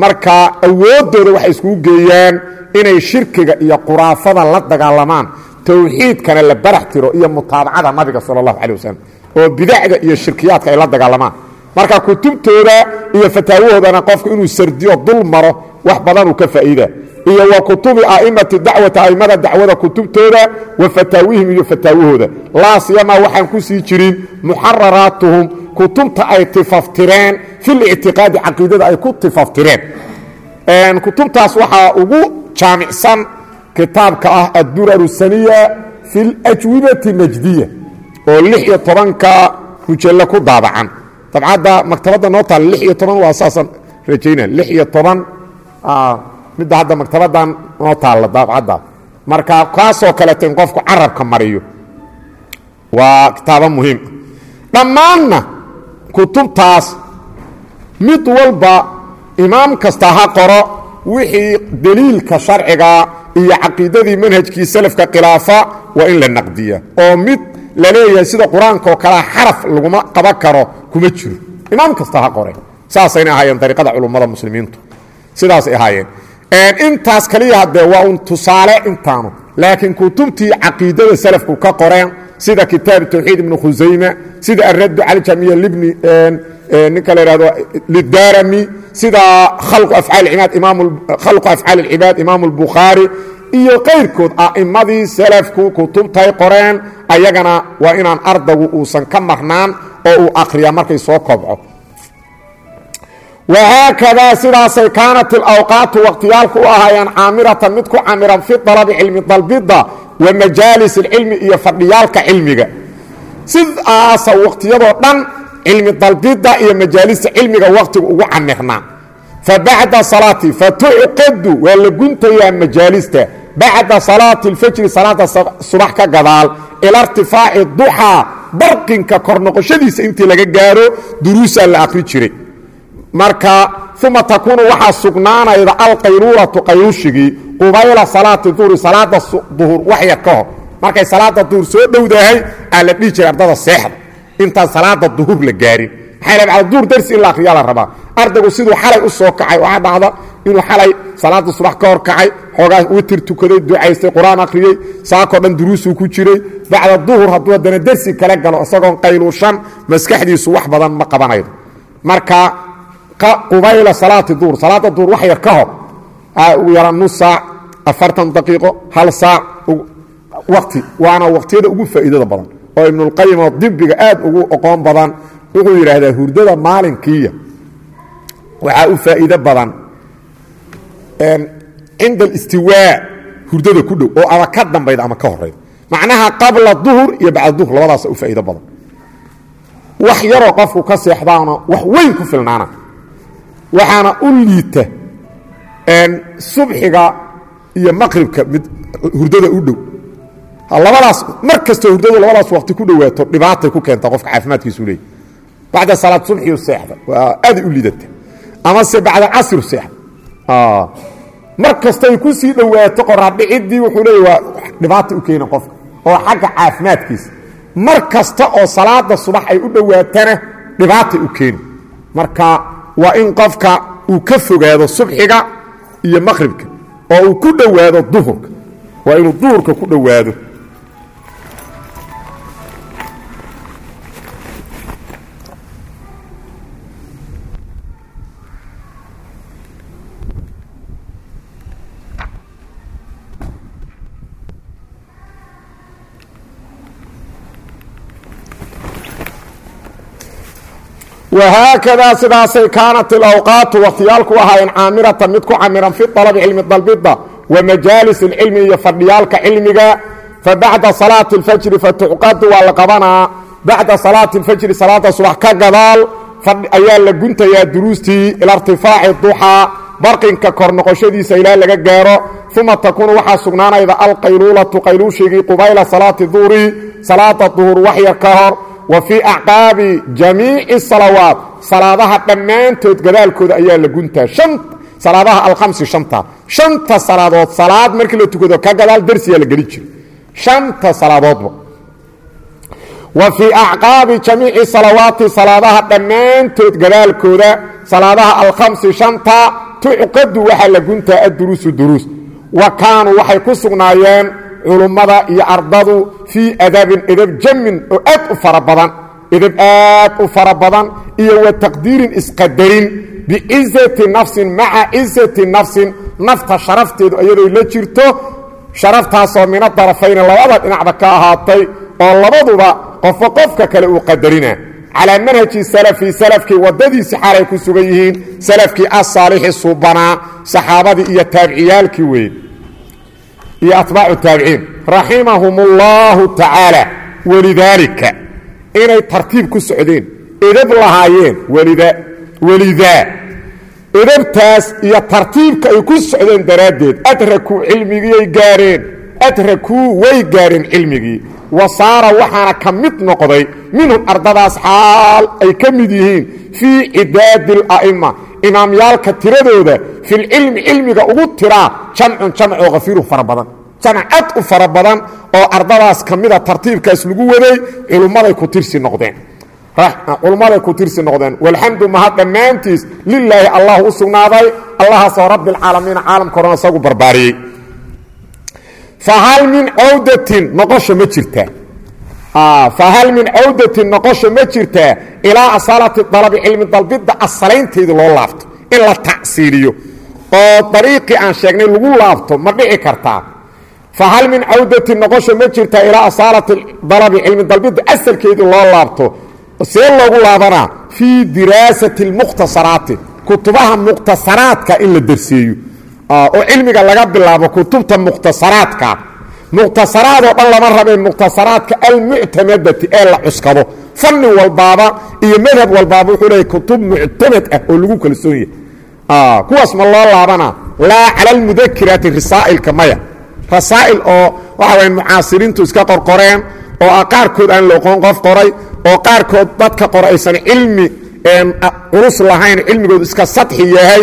marka awooddooda waxay iskugu geeyaan inay shirkiga iyo quraafada la dagaalamaan towxiidkana la barax tiro iyo mutaabacada nabiga sala allahu cala wasalam oo bidacda iyo shirkiyaadka ay la dagaalamaan. Marka kutubtooda iyo fataawahoodana qofku inuu sardiyo dul maro wax badanuu ka faa'iida. Iyo wa kutubi a'imati dacwata a'immada dacwada kutubtooda wa fataawihim iyo fataawahooda. Laa siyamaa waxaan ku sii jirin muxararaatuhum kutubta ay tifaftireen filictiqaadi caqiidada ay ku tifaftireen. Kutubtaas waxaa ugu jaamicsan kitaabka ah addurar saniya fi اlajwibati najdiya oo lix iyo tobanka mujallo ku daabacan dabcadda maktabadda noo lix iyo toban waa saasaan rajayna lix iyo toban midda hadda maktabaddan noo taalla daabcadda. Marka kaasoo kaleeto in qofku carabka mariyo waa kitaabo muhiim. Dhammaanna kutubtaas mid walba imaam kasta ha qoro wixii deliilka sharciga iyo caqiidadii manhajkii salafka khilaafa waa in la naqdiya. Oo mid la leeyahay sida qur'aanka oo kalea xaraf laguma qaban karo kuma jiro. Imaam kasta ha qore. Saasayna ahaayeen dariiqada culummada muslimiintu sidaasay ahaayeen. Intaas kaliya haddee waa un tusaale intaanu laakiin kutubtii caqiidada salafku ka qoreen sida kitaab tawxiid ibnu khusayma sida araddu cala jamiya libni ninka la ihahdo lidarami sida khalqu afcaal ibaad imaam khalqu afcaal alcibaad imaamu albukhaari iyo kayrkood a'immadii salafku kutubtay qoreen ayagana waa inaan ardagu uusan ka marnaan oo uu akhriya markay soo kobco wahaakadaa sidaasay kaanat ilawqaatu waqhtiyaalku u ahaayeen caamiratan mid ku camiran fi dalabi cilmi dalbidda wa majaalis ilcilmi iyo fadhiyaalka cilmiga sidaasa waqhtiyadoo dhan cilmi dalbidda iyo majaalista cilmiga waqtiga ugu camirnaa fa bacda salaati fatucqadu waa la guntayaa majaalista bacda salaati اlfajri salaada subax ka gadaal ila irtifaaci duxaa barqinka kor noqoshadiisa intii laga gaaro duruusaa la akri jiray marka uma takuunu waxaa sugnaanayda alqayluulatu qayluushigii qubayla salaati duhri salaada duhur waxyar ka hor. Markay salaada duhur soo dhowdahay aa la dhihi jiray ardada seexda. Intaan salaada duhur la gaarin. Maxaa duhur darsi in la akriyaa la rabaa. Ardaygu siduu xalay u kacay waxaa dhacda inuu xalay salaada subax ka hor kacay xoogaa witir tukaday ducaystay qur'aan akhriyey saakoo dhan duruusuu ku jiray. Bacda duhur hadduu haddana dersi kala galo isagoon qayluushan maskaxdiisu wax badan ma qabanaydo. Marka qubayla salaati duhur salaada duhur wax yar ka hor. Ugu yaraan nus saac afartan daqiiqo hal saac waqti. Waana waqtiyada ugu faa'iidada badan. Oo ibnulqayim oo dibiga aad ugu oqoon badan wuxuu yidhaahdaa hurdada maalinkiiya. Waxaa u faa'iido badan cinda alistiwaa hurdada ku dhow oo ama ka dambayda ama ka horayda macnaha qabla duhur iyo bacda duhur labadaasa u faa'iido badan. Wax yaroo qofku ka seexdaana wax weyn ku filnaana waxaana u liita subxiga iyo maqribka mid hurdada u dhow. Labadaas mar kastoo hurdadu labadaas waqti ku dhowaato dhibaatay ku keenta qofka caafimaadkiisu leey bacda salaad subxiu seexda waa aaday u liidata. Amase bacda casru seexda. Mar kastay ku sii dhowaato qoraadhiciddii wuxuu leey waa dhibaata u keena qofka oo xagga caafimaadkiisa. Mar kasta oo salaada subax ay u dhowaatana dhibaatay u keeni. Marka waa in qofka uu ka fogaado subxiga iyo maqribka oo uu ku dhowaado duhurka. Waa inuu duhurka ku dhowaado wahaakadaa sidaasay kaanat ilawqaatu wakhtiyaalku ahaayeen caamiratan mid ku camiran fi alabi cilmi dalbidda wa majaalis ilcilmi iyo fadhiyaalka cilmiga fa bacda salaati اlfajri fatucqadu waa la qabanaa bacda salaati اlfajri salaada subax ka gadaal ayaa la guntayaa duruustii ila irtifaaci duxaa barqinka kor noqoshadiisa ilaa laga gaaro uma takuunu waxaa sugnaanayda alqayluulatu qayluushigii qubayla salaati duhri salaada duhur wa fii acqaabi jamiici salawaat. Salaadaha dhammaantood gadaalkooda ayaa la guntaa. Salaadaha alkhamsi shanta. Shanta salaadood salaad markii la tukado ka gadaal darsiyaa la geli jira shanta salaadoodba. Wa fii acqaabi jamiici salawaati salaadaha dhammaantood gadaalkooda salaadaha alkhamsi shanta tucqadu waxaa la guntaa adduruusu culummada iyo ardadu fii adabin edab jamin oo aad u fara badan edab aad u fara badan iyo wa taqdiirin isqadarin bicizati nafsin maca cizati nafsin nafta sharafteedu iyadoo la jirto sharaftaasoo mina darafayni labada dhinacba ka ahaatay oo labaduba qofba qofka kale uu qadarina. Calaa manhaji salafi salafkii waddadiisi xaalay ku sugan yihiin salafkii asaalixi suubanaa saxaabadii iyo taabiciyaalkii weeye iyo atbaacu taabiciin raximahum اllahu tacaala walidaalika inay tartiib ku socdeen edab lahaayeen welidaa edabtaas iyo tartiibka ay ku socdeen daraaddeed adrakuu cilmigiyay gaareen adrakuu way gaareen cilmigii. Wa saara waxaana ka mid noqday minhum ardadaas xaal ay ka mid yihiin fii cidaadi ala'ima imaamyaalka tiradooda filcilmi cilmiga ugu tiraa jamcun jamc oo hafiirun fara badan. Jamc ad u fara badan oo ardadaas ka mida tartiibkaas lagu waday culummaday ku tirsi noqdeen. Culummaday ku tirsi noqdeen. Walxamdu mahad dhammaantiis lilaahi allah u sugnaaday. Allahaasoo rabbialcaalamiina caalamka horan isagu barbaariyey. Fahal min cawdatin noqosha ma jirtaa fahal min cawdatin noqosha ma jirtaa ilaa asaalati dalabi cilmi dalbidda asalaynteedii loo laabto in la tacsiiliyo oo dariiqii aan sheegnay lagu laabto ma dhici kartaa. Fahal min cawdatin noqosha ma jirtaa ilaa asaalati dalabi cilmi dalbidda asalkeedii loo laabto. See loogu laabanaa fii diraasati اlmukhtasaraati kutubaha mukhtasaraadka in la derseeyo oo cilmiga laga bilaabo kutubta mukhtasaraadka mukhtasaraadoo dhan lama rabeen mukhtasaraadka almuctamadati ee la cuskado. Fanni walbaaba iyo madhab walbaaba wuxuu leeyahy kutub muctamad ah oo lagu kalsoon yahay kuwaas ma loo laabana? Laa cala almudakiraati rasaa'ilka maya. Rasaa'il oo waxa waya mucaasiriintu iska qorqoreen oo qaarkood aan loqoon qof qoray oo qaarkood dadka qora aysan cilmi culus lahayn cilmigoodu iska sadxi yahay.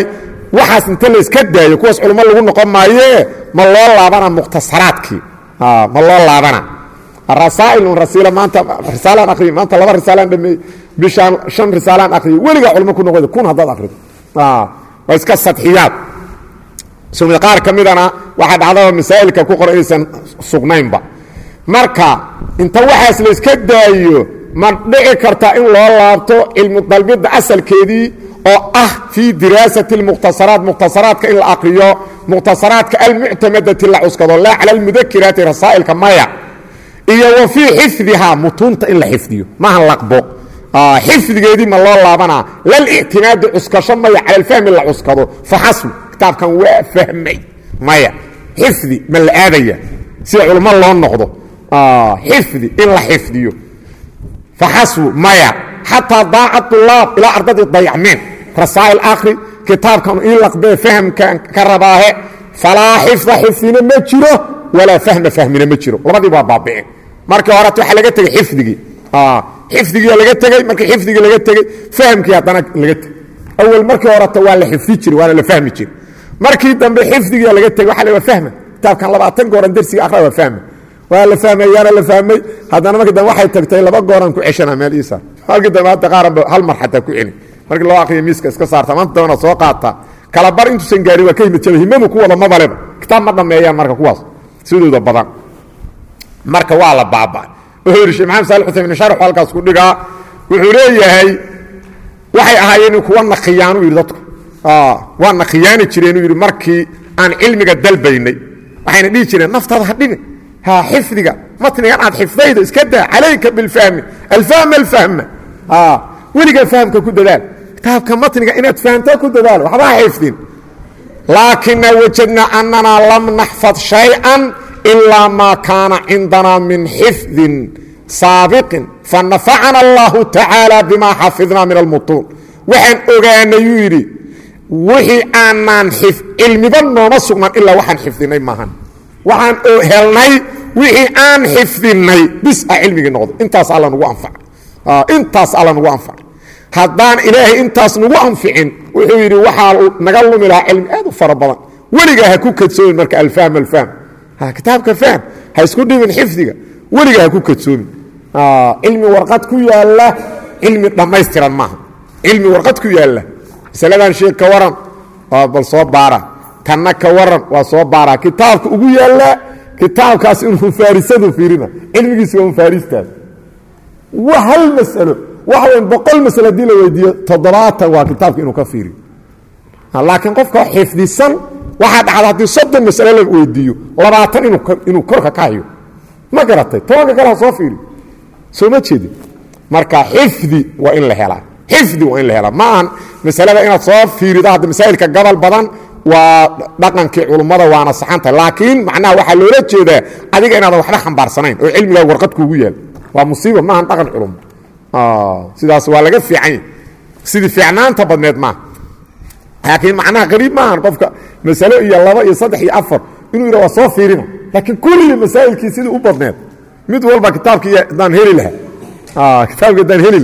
Waxaas inta la iska daayo kuwaas culummo lagu noqon maayee ma loo laabana mukhtasaraadkii ma loo laabana rasaa'ilun rasiila maanta risaalaan akriyo maanta laba risaalaan dhameey bishaan shan risaalaan akriyo weligaa culmo ku noqoda kun haddaad akrido waa iska sadxiyaad sumid qaar ka midana waxaa dhacdaba masaa'ilka ku qora inaysan sugnaynba marka inta waxaas la daayo ma dhici karta in loo laabto cilmu dalbidda asalkeedii oo ah fii diraasati اlmukhtasaraat mukhtasaraadka in la akriyo mukhtasaraadka almuctamadati la cuskado laa cala almudakiraati rasaa'ilka maya iyo wa fii xifdihaa mutuunta in la xifdiyo. Maaha laqbo. Xifdigeedii ma loo laabanaa lalictimaadi cuskasho maya cala alfahmi la cuskado. Faxasbu kitaabkan waa fahmay maya. Xifdi ma la aadaya. Sida culummo loo noqdo. Xifdi in la xifdiyo. Faxasbu maya. Xataa daaca طulaab ilaa ardadii dayacmeen. Rasaa'il akhri kitaabkan ii laqbee fahamkan ka rabaahe falaa xifda xifdina ma jiro walaa fahma fahmina ma jiro. Labadii waa baabiceen markii horeta waxaa laga tegey xifdigii. Xifdigiia laga tegey markii xifdigii laga tegey fahmkii haddana laga tegey awel markii horeta waa la xifdi jire waana la fahmi jire markii dambe xifdigiia laga tegey waa la fahma. Kitaabkan labaatan gooran dersiga akhra waa fahma. Waa la fahmay yaana la fahmay. Haddana markii dambe waxay tagtay laba gooran ku ceshana meel iisa markii dambe hadda qaaranba hal mar xataa ku celi markii loo akriya miiska iska saarta maanta dambena soo qaata. Kala bar intuusan gaarin waa ka himid jaba himadu ku wada mabaleba kitaab ma dhammeeyaan marka kuwaas. Sidooda badan. Marka waa la baaba wuxuu yidhi sheekh maxamed saali xusein ibn sharxu halkaas ku dhigaa. Wuxuu leeyahay waxay ahaayeen kuwa nakiyaanu yidhi dadku. Waa nakiyaani jireenuu yidhi markii aan cilmiga dalbaynay. Waxayna dhihi jireen naftaada ha dhibin ha xifdiga. Matnigan aad xifdayda iska daa calayka bilfahmi. Alfahma alfahma. Weligaa fahamka ku dadaal kitaabka matniga inaad fahamtaa ku dadaal waxba ha xifdin laakina wajadna anana lam naxfad shayئa ilaa maa kaana cindanaa min xifdin saabiqin. Fanafacana allahu tacaala bima xafidnaa min almutuun waxaan ogaanayuu yidhi wixii aanaan cilmiba nooma sugnan ilaa waxaan xifdinay maahan. Waxaan helnay wixii aan xifdinay bis a cilmigii noqdo. Intaas alla nugu anfacay intaas alla nugu anfacay haddaan ilaahay intaas nagu anficin wuxuu yidhi waxaa naga lumi lahaa cilmi aad u fara badan. Weligaa ha ku kadsoomin marka alfahm alfahm. Kitaabka fahm ha isku dhibin xifdiga. Weligaa ha ku kadsoomin. Cilmi warqad ku yaalla cilmi dhammaystiran maaha. Cilmi warqad ku yaalla. Masaladan sheeg ka waran waa bal soo baara. Tanna ka waran waa soo baara. Kitaabka ugu yaallaa kitaabkaas inuu faarisadu fiirina. Cilmigiisi waa faaristaas hal masalo waxa weyn boqol masalo haddii la weydiiyo toddobaatan waa kitaabka inuu ka fiiriyo. Laakiin qofka xifdisan waxaa dhacda haddii soddon masalo la weydiiyo labaatan inuu korka ka hayo ma garatay tobanka kale ha soo fiiriyo soo ma jeedin. Marka xifdi waa in la helaa. Xifdi waa in la helaa. Ma ahan masalada inaad soo fiirido hadda masaa'ilka gobol badan waa dhaqankii culummada waana saxanta laakiin macnaha waxaa loola jeedaa adiga inaadan waxba xambaarsanayn oo cilmigaa warqad kuugu yaal. Waa musiiba maahan dhaqan culum sidaas waa laga fiicanya sidii fiicnaanta badneed maaha laakiin macnaha qariib maahan qofka. Masalo iyo laba iyo saddex iyo afar inuu yidha waa soo fiirina laakiin kulligii masaa'ilkii sidii u badneed. Mid walba kitaabkii haddaan heli lahaa. Kitaabkii haddaan heli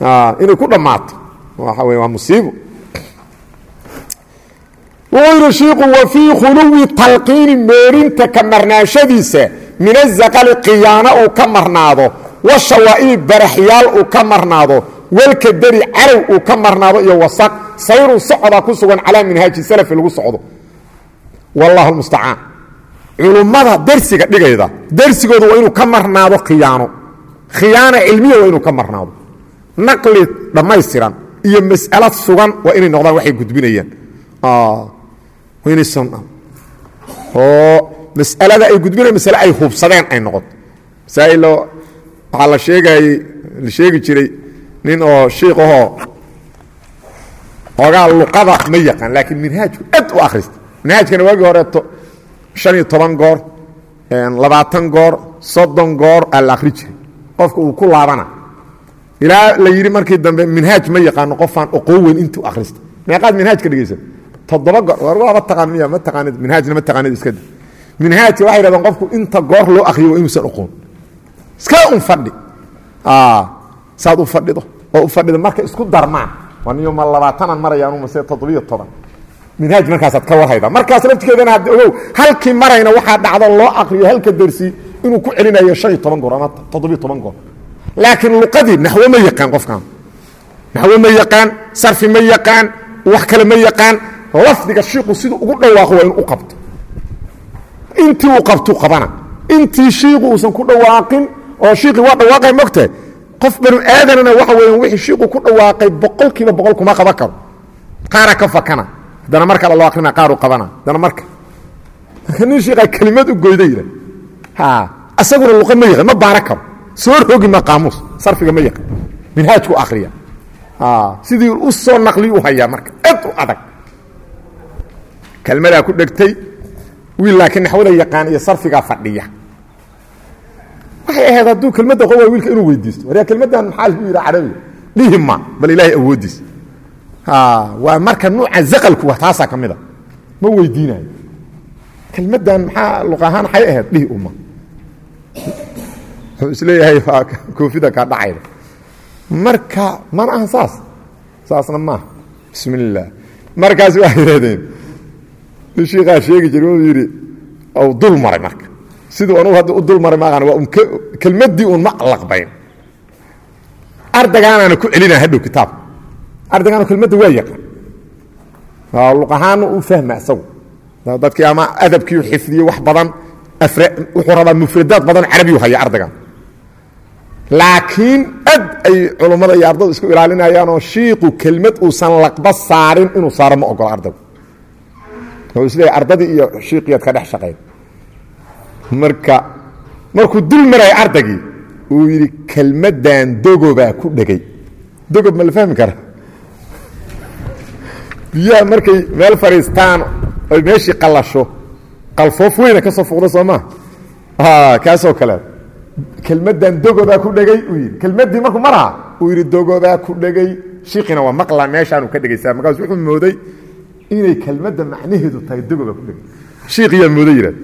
laha inay ku dhammaato waxa wey waa musiibo wuxuu yidhi shiiku wa fii khuluwi talqiini meerinta ka marnaashadiisa min azaqali khiyaano uu ka marnaado washawaa'ibi baraxyaal uu ka marnaado walkadari carow uu ka marnaado iyo wasaq sayrun socda ku sugan calaa minhaaji salafi lagu socdo. Wallahu lmustacaan culummada dersiga dhigayda dersigooda waa inuu ka marnaado khiyaano. Khiyaana cilmiya waa inuu ka marnaado. Naqli dhammaystiran iyo mas'alad sugan waa inay noqdaan waxay gudbinayaan. Inaysan oo mas'alada ay gudbinayan masale ay hubsadeen ay noqoto masaa'ilo waxaa la sheegayey la sheegi jiray nin oo shiikh ahoo xoogaa luqada ma yaqaan laakiin minhaajku aad u akhrista minhaajkana waagii horeeto شhan iyo toban goor labaatan goor soddon goor aa la akhri jiray. Qofka uu ku laabana. Ilaa la yidhi markii dambe minhaaj ma yaqaano qofaan oqoo weyn intuu akhrista meeqaad minhaaj ka dhegaysan toddoba goor waaba taqaan miya ma taqaanid minhaajna ma taqaanid iska da minhaajka waxay yidhahdeen qofku inta goor loo akhriyo waa inuusan oqoon iska un fadhi? Saad u fadhido. Oo u fadhido marka isku darmaan. Waa niyo ma labaatanan marayaan mase toddobiyo toban. Minhaaj markaasaad ka warhayda. Markaas laftigeedana haddi ogow halkii marayna waxaa dhacdo loo akriyo halka dersi inuu ku celinayo shan iyo toban goor ama toddobiyo toban goor. Laakiin luqadii naxwo ma yaqaan qofkan naxwo ma yaqaan sarfi ma yaqaan wax kale ma yaqaan. Lafdiga shiiku siduu ugu dhawaaqo waa inuu u qabto. Intii uu qabtuu qabana. Intii shiiku uusan ku dhawaaqin oo shiikii waa dhawaaqay mogtahay qof banu aadanana waxa weeyaan wixii shiiku ku dhawaaqay boqol kiiba boqol kuma qaban karo. Qaara ka fakana. Haddana mar kale loo akrina qaaru qabana. Haddana marka. Nin shiikaa kelimad u goyda yidha ha asaguna luqa ma yaqan ma baara karo. Soo rogi ma qaamuus sarfiga ma yaqan minhaajku akhriya sidii u soo naqliyu u hayaa marka. Aad u adag. Kelmadaa ku dhegtay. Wiil laakiin naxwada yaqaan iyo sarfigaa fadhiya waxay ahayd hadduu kelmadda qowa wiilka inuu weydiisto. Waryaa kelmaddan maxaa lagu yidhaha carabiga dhihi ma bal ilaahay awooddiis waa marka nuuca zaqalku taasaa ka mida ma weydiinayo kelmaddan maxaa luq ahaan xay ahayd dhihi uma wuxuu is leeyahay waa koofida kaa dhacayda marka mana ahan saas. Saasna maaha bismi illaah markaas waxay yidhahdeen shiikaa sheegi jiray uu yidhi u dul maray marka siduu anugu hadda u dul maray maaqan waa un kelmaddii uun ma laqbayn ardagaanaana ku celinaa hadhow kitaabka ardaygaanu kelmadda waa yaqaan. Luq ahaana u fahma isagu. Dadkii ama adabkiiu xifdiye wax badan wuxuu rabaa mufradaad badan carabiyu haya ardaygan laakiin ad ay culummada iyo ardadu isku ilaalinayaanoo shiiqu kelmad uusan laqba saarin inuu saaro ma ogola ardaygu. Oo isleeyahy ardadii iyo shiiqiyaad ka dhex shaqayn marka markuu dul maraya ardaygii uu yidhi kelmaddan dogobaa ku dhegay. Dogob ma la fahmi kara? Biyaha markay meel fadhiistaan oy meeshii qallasho qalfoof weyna ka soo fuuqda soo maa kaasoo kale. Kelmaddan dogobaa ku dhegay uu yidhi. Kelmaddii markuu maraha uu yidhi dogobaa ku dhegay. Shiiqina waa maqla meeshaanu ka dhegaysaa markaas wuxuu mooday inay kelmadda macnaheedu tahay dogobaa ku dhegay. Shiiqiyaa mooday yidhahd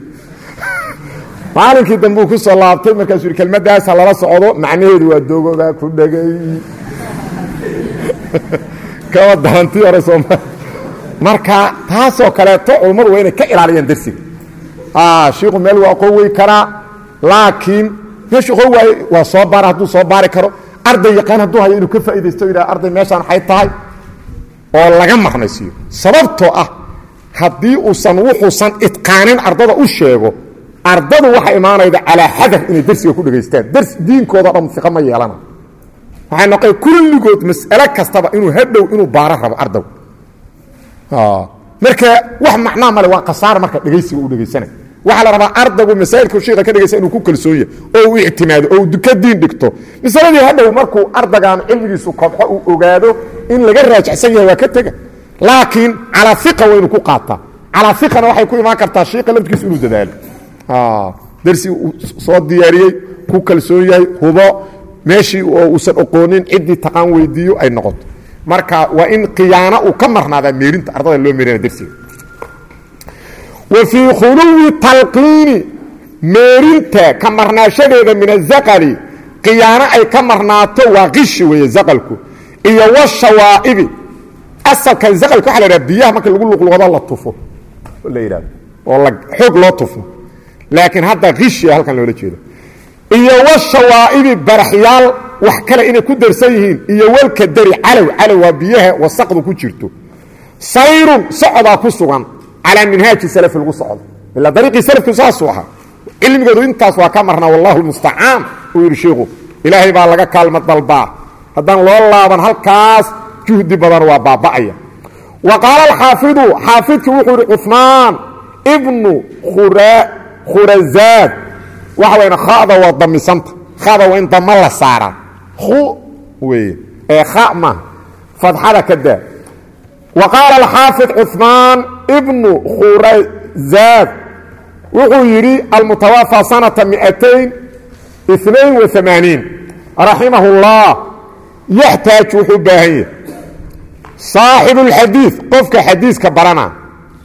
maalinkii dambe uu ku soo laabtay markaasuu yidhi kelmaddaas ha lala socdo macnaheedu waa dogobaa ku dhegay. Kama darantii hore sooma marka taasoo kaleeto culummadu waa inay ka ilaaliyaan darsiga. Shiiku meel waa qowey karaa laakiin meeshu qow waay waa soo baara hadduu soo baari karo. Arday yaqaan hadduu hayo inuu ka faaidaysto yidhaha arday meeshaan waxay tahay oo laga maqnaysiiyo. Sababtoo ah haddii uusan wuxuusan idqaanin ardada u sheego ardadu waxay imaanayda calaa xadar inay darsiga ku dhegaystaan. Dars diinkooda dhan iqa ma yeelana. Waxay noqon kulligood mas'alo kastaba inuu hadhow inuu baaro rabo ardaygu. Marka wax macnaa male waa khasaar marka dhegaysiga uu dhegaysanay waxaa la rabaa ardaygu masaa'ilku shiika ka dhegaysa inuu ku kalsoon yahay oo uu ictimaado oo uu ka diin dhigto. Masaladii hadhow markuu ardaygaan cilmigiisu kobxo uu ogaado in laga raajacsan yahay waa ka tega. Laakiin calaa iqa waa inuu ku qaataa. Calaa iqana waxay ku imaan kartaa shiika laftigiisu inuu dadaalo darsi soo diyaariyey ku kalsoon yahay hubo meeshii oo uusan oqoonin ciddii taqaan weydiiyo ay noqoto. Marka waa in khiyaano uu ka marnaadaa meerinta ardada loo meerina darsiga. Wa fii khuluwi talqiini meerinta ka marnaashadeeda min azaqali khiyaano ay ka marnaato waa qishi weeye zaqalku. Iyo washawaa'ibi asalkan zaqalka waxa la yidhaha biyaha marka lagu luqluqdo la tufo. La yidhahdo oo xoog loo tufo laakiin hadda qishiya halkan loola jeeda iyo washawaa'ibi baraxyaal wax kale inay ku darsan yihiin iyo walka dari calow calow waa biyaha wasaqdu ku jirto. Sayrun socdaa ku sugan calaa minhaaji salafi lagu socdo. Ilaa dariiqii salafku saasuu ahaa. Cilmigoodu intaas waa ka marnaa wallahu lmustacaan uu yidhi shiiku ilaahay baa laga kaalma dalbaa. Haddaan loo laaban halkaas juhdi badan waa baaba'aya. Wa qaala alxaafidu xaafidkii wuxuu yidhi cuثmaan ibnu khurazaad waxa wayna khada waa damisanta khada waa in dama la saaraa khu weeye ee kha maaha fadxada ka daa wa qaala alxaafid cuثmaan ibnu khurazaad wuxuu yidhi almutawafى sanata miatayn inain wa amaaniin raximah اllah yaxtaaj wuxuu u baahan yahay saaxibu اlxadiid qofka xadiiska barana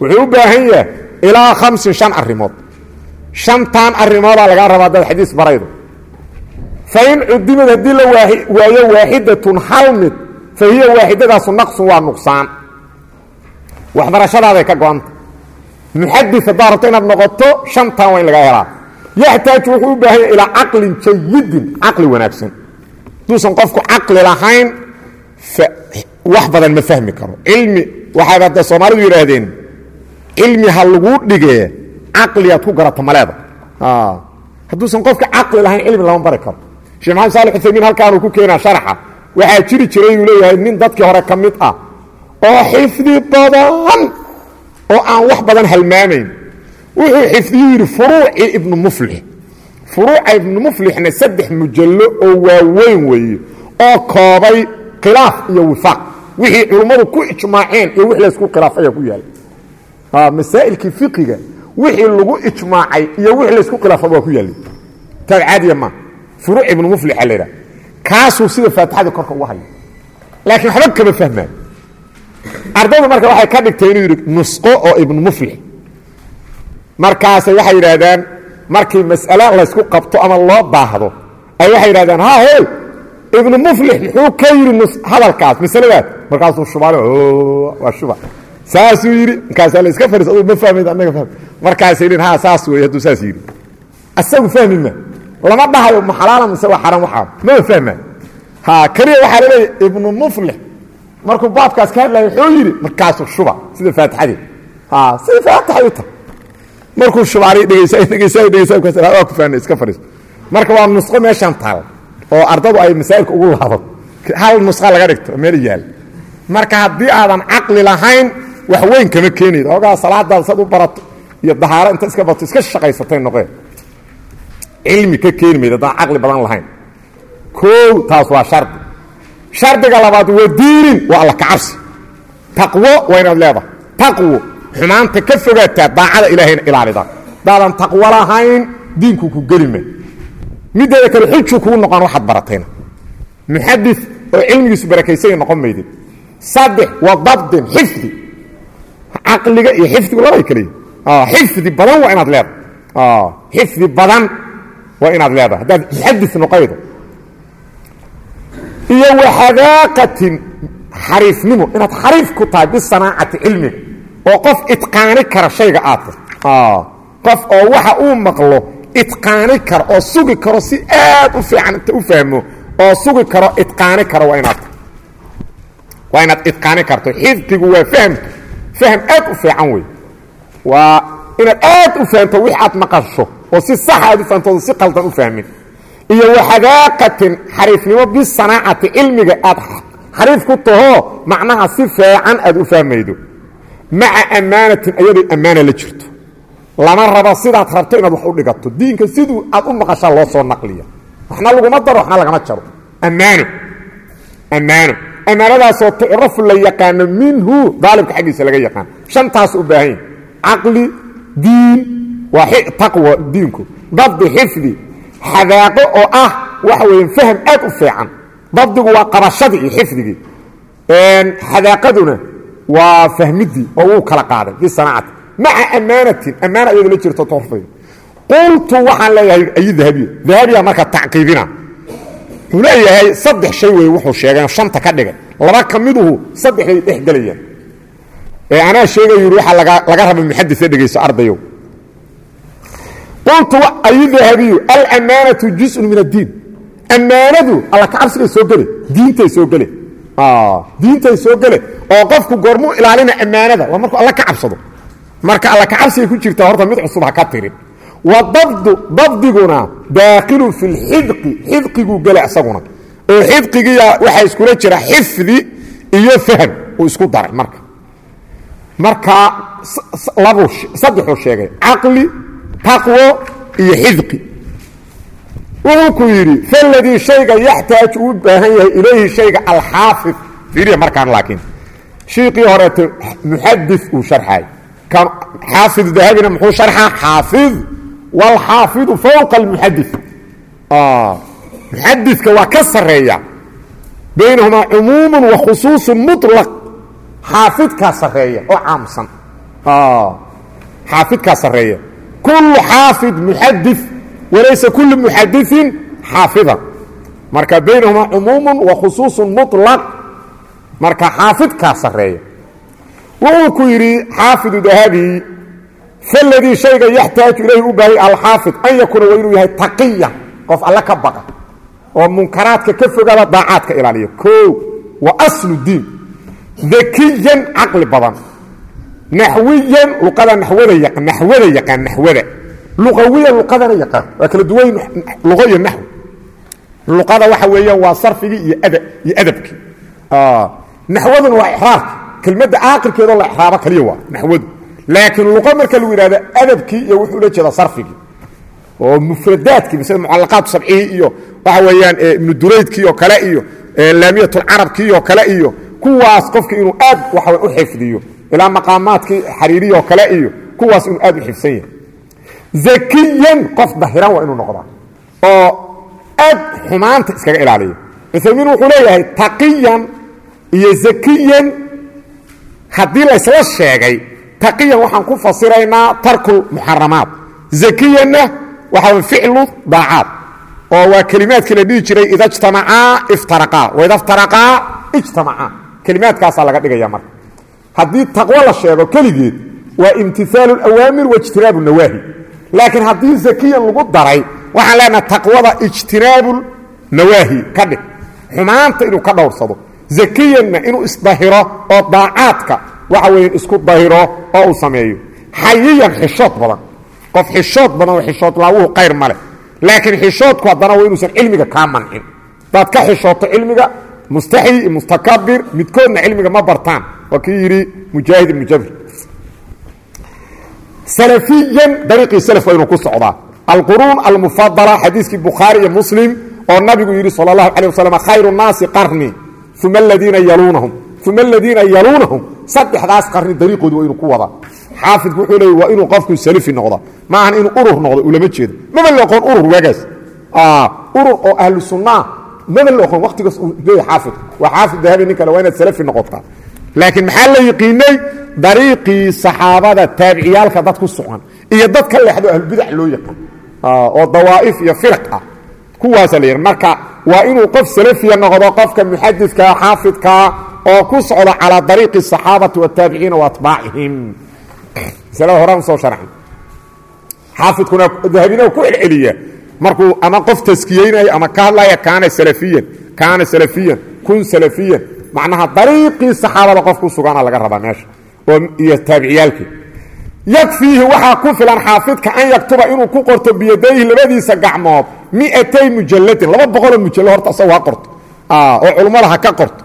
wuxuu u baahan yahay ilaa hamsin shan arrimood shantan arrimoodaa lagaa rabaa haddaad xadiis baraydo fain cudimad haddii la waayo waaxidatun hal mid fa hiya waaxidadaasu naqsun waa nuqsaan. Waxbarashadaaday ka go-anta. Muxadis haddaad rabto inaad noqoto shantan waa in lagaa helaa. Yaxtaaju wuxuu u baahan yahay ilaa caqlin jayidin caqli wanaagsan. Haduusan qofku caqli lahayn wax badan ma fahmi karo. Cilmi waxaaba hadda soomaalidu yidhaahdeen cilmi ha laguu dhigee caqligaad ku garato maleeda. Hadduusan qofka caqli lahayn cilmi lama bari karo. Sheekh maxamed saali uthaymiin halkaanuu ku keenaa sharaxa. Waxaa jiri jiray uu leeyahay nin dadkii hore ka mid ah oo xifdi badan oo aan wax badan halmaamayn. Wuxuu xifdiyuu yidhi furuucii ibnu muflix. Furuuca ibnu muflixna saddex mujallo oo waaweyn weeye oo koobay khilaaf iyo wifaaq. Wixii culummadu ku ijmaaceen iyo wix laysku khilaafaya ku yaalla masaa'ilkii fiqiga wixii lagu ijmaacay iyo wix laysku khilaafaba waa ku yaallay taad caadiya maa furuuc ibnu muflixa la yidhaha kaasuu sida faatixadii korka uga haya laakiin waxba kama fahmaan. Ardaydu marka waxay ka dhigtay inuu yidhi nusqo oo ibnu muflix markaasay waxay yidhaahdaan markii mas'ale laysku qabto ama loo baahdo ay waxay yidhahdaan ha hey ibnu muflix muxuu ka yidhi hadalkaas masaladaas. Markaasuu shubaale waa shuba. Saasuu yidhi markaasaa la iska fariis aduu ma fahmayd annaga fahm markaasay yidhin ha saas weeye hadduu saas yidhi. Asagu fahmi ma lama dhahayo ma xalaala mise waa xaram waxaa. Mama fahma. Ha keliya waxaa laleeyahy ibnu muflix markuu baabkaas ka hadlaya wuxuu yidhi markaasuu shuba sida faatixadii. Ha sida faatixadu ta markuu shubaanay dhegeysa dhegeysa dhegeysa waa ku fahmay iska fariis marka waa nusqo meeshan taal oo ardadu ay masaa'ilka ugu laabato hal nusqa laga dhigto meel yaal. Marka haddii aadan caqli lahayn wax weyn kama keenayd ogaa salaadaada sad u barato iyo dahaaro inta iska bato iska shaqaysatay noqeen cilmi ka keeni mayd haddaan caqli badan lahayn. Koow taas waa shardi. Shardiga labaad waa diinin waa alla kacabsi taqwo waa inaad leedahay. Taqwo xumaanta ka fogaataa daacada ilaahayna ilaalida. Daadan taqwo lahayn diinku ku gelima mideeda kale xujuu kugu noqon waxaad baratayna. Muxadis oo cilmigiisu barakaysanya noqon maydid saddex waa dabdin xifdi. Caqliga iyo xifdigu labay kale xifdi badan waa inaad leedahay xifdi badan waa inaad leedahay haddaad muxadis noqaydo iyo waxadaaqatin xariifnimo inaad xariif ku tahay bisanaacati cilmiga oo qof itqaani kara shayga aad qof oo waxa uu maqlo itqaani karo oo sugi karo si aad u fiican inta u fahmo oo sugi karo itqaani karo waa inaad waa inaad itqaani karto xifdigu waa fahmka fahm aad u fiican wey waa inaad aad u fahamto wix aad maqasho oo si sax aad u fahamto oo si qaldan u fahmin. Iyo waxadaaqatin xariifnimo bisanaacati cilmiga aad xariif ku tahoo macnaha si fiican aad u fahmaydo. Maca ammaanatin ayadoo ammaana la jirto. Lama rabo sidaad rabto inaad wax u dhigato. Diinka siduu aad u maqashaa loo soo naqliya. Waxna laguma daro waxna lagama jaro. Ammaano ammaano ammaanadaasoo tucrafu la yaqaano minhu daalibka xaggiisa laga yaqaan. Shantaas u baahan yahi caqli diin waa taqwa diinku. Dabdi xifdi xadaaqo oo ah waxa weeye fahm aad u fiican. Dabdigu waa qabashadii iyo xifdigii. Xadaaqaduna waa fahmidii oo wuu kala qaaday bisanaacati maca ammaanatin ammaana iyadoo la jirto torfay qultu waxaan leeyahay ay dahabiya dahabiya marka tacqiibina wuxuu saddex shay wey wuxuu sheegay shanta ka dhigay. Laba ka miduhu dhex gelayaan anaa sheegay yidhi waxaa laga raba muxadisa dhegayso ardayow. Qultu ay dahabiyu alamaanatu juzun min addiin. Ammaanadu alla kacabsigay soo gele diintay soo gele. Diintay soo gele oo qofku goormuu ilaalina ammaanada waa markuu alla ka cabsado. Marka alla kacabsigay ku jirtaa horta mid cusub ha ka tirin. Wa dabdu dabdiguna daakilun fi lxidqi xidqiguu gele isaguna oo xidqigiya waxaa iskula jira xifdi iyo fahm uu isku daray marka marka labu saddexuu sheegay caqli taqwo iyo xidqi wuxuu ku yidhi faladii shayga yaxtaaju uu baahan yahay ilayhi shayga alxaafid fiiriya markaan laakiin shiiqii horeeto muxadis uu sharxay kan xaafidu dahabina muxuu sharxaa xaafid wاlxaafidu fowqa اlmuxadi muxadidka waa ka sareeya baynahumaa cumuumu wa khusuuصu muطlaq xaafidkaa sareeya oo caamsan xaafidkaa sareeya kulu xaafid muxadi walaysa kulu muxadiثin xaafida marka baynahumaa cumuumu wa khusuuصu muطlaq marka xaafidkaa sareeya wuxuu ku yidhi xaafidu dahabi faladii shayga yaxtaaju ilayhi u baahaya alxaafid an yakuuna waa inuu yahay taqiya qof alle ka baqa oo munkaraadka ka fogaada daacaadka ilaaliya o wa aslu diin dakiyan caqli badan. Naxwiyan luqada nawada naxwada yaqaan naxwada. Luqawiyan luqadana yaqaan waa kala duwan luqo iyo naxwi luqada waxa weeyaan waa sarfigii iyo ada iyo adabkii naxwaduna waa ixraabki kelmadda aakirkeedoo la ixraabo kaliya waa naxwadu. Laakiin luqo marka lagu yidhahdo adabkii iyo wuxuu la jeeda sarfigii oo mufradaadkii misle mucalaqaat sabcihii iyo waxa weeyaan ibnu duraydkii oo kale iyo laamiyatulcarabkii oo kale iyo kuwaas qofki inuu aad waxa u xifdiyo ilaa maqaamaadkii xariiriyi oo kale iyo kuwaas inuu aad u xifsan yahay. Zakiyan qof dahiran waa inuu noqdaa oo aad xumaanta iskaga ilaaliya uthaymiin wuxuu leeyahay taqiyan iyo zakiyan. Haddii laysla sheegay taqiyan waxaan ku fasiraynaa tarku muxaramaat zakiyanna waxaa ficlu daacaad oo waa kelimaadkii la dhihi jiray ida jtamacaa iftaraqaa waida iftaraqaa ijtamacaa kelimaadkaasaa laga dhigaya marka. Haddii taqwo la sheego keligeed waa imtiaalu اawaamir waijtinaabu nawaahi laakiin haddii zakiyan lagu daray waxaan leenaha taqwada ijtinaabu nawaahi ka dhig. Xumaanta inuu ka dhowrsado. Zakiyanna inuu isdahiro oo daacaadka waxa weya isku dahiro oo uu sameeyo. Xayiyan xishood badan. Qof xishood badan oo xishood laawuhu qayr ma laakiin xishoodku haddana waa inuusan cilmiga kaa mancin. Hadaad ka xishooto cilmiga mustaxyi mustakabir midkoodna cilmiga ma bartaan. Waa kii yidhi mujaahid ibnu jabr. Salafiyan dariiqii salaf waa inuu ku socdaa. Alquruun almufadala xadiiskii bukhaari iyo muslim oo nabigu yidhi sala allahu calay wasalam khayru nnaasi qarni uma aladiina yaluunahum uma aladiina yaluunahum. Saddexdaas qarni dariiqoodu waa inuu ku wadaa. Xaafidku wuxuu leey waa inuu qofku salafi noqda. Ma ahan inuu urur noqdo ulama jeedo. Maba la oqoon urur waagaas. Urur oo ahlu sunnaa maba la oqoon waqtigaas uu leeyahay xaafidku waa xaafid dahabi nin kale waa inaad salafi noqotaa laakiin maxaa la yiqiinay dariiqii saxaabada taabiciyaalka dad ku sugan iyo dad ka leexdo ahlubidac loo yaqaan oo dawaa'if iyo firaq ah kuwaasa la yidhi marka waa inuu qof salafiya noqdo qofka muxadidkaa xaafidkaa oo ku socda calaa dariiqi asaxaabati wataabiciina waatbaacihim masalada horaan soo sharxay xaafidkuna dahabina ku celceliya markuu ama qof taskiyeynayo ama ka hadlaya kaana salafiyan kaana salafiyan kun salafiyan. Macnaha dariiqii saxaabada qof ku sugana laga rabaa meesha. Oo iyo taabiciyaalkii. Yakfiihi waxaa ku filan xaafidka an yaktuba inuu ku qorto biyadayhi labadiisa gacmood miatay mujalladin. Laba boqoloo mujallo horta asagu ha qorto. Oo culummada ha ka qorto.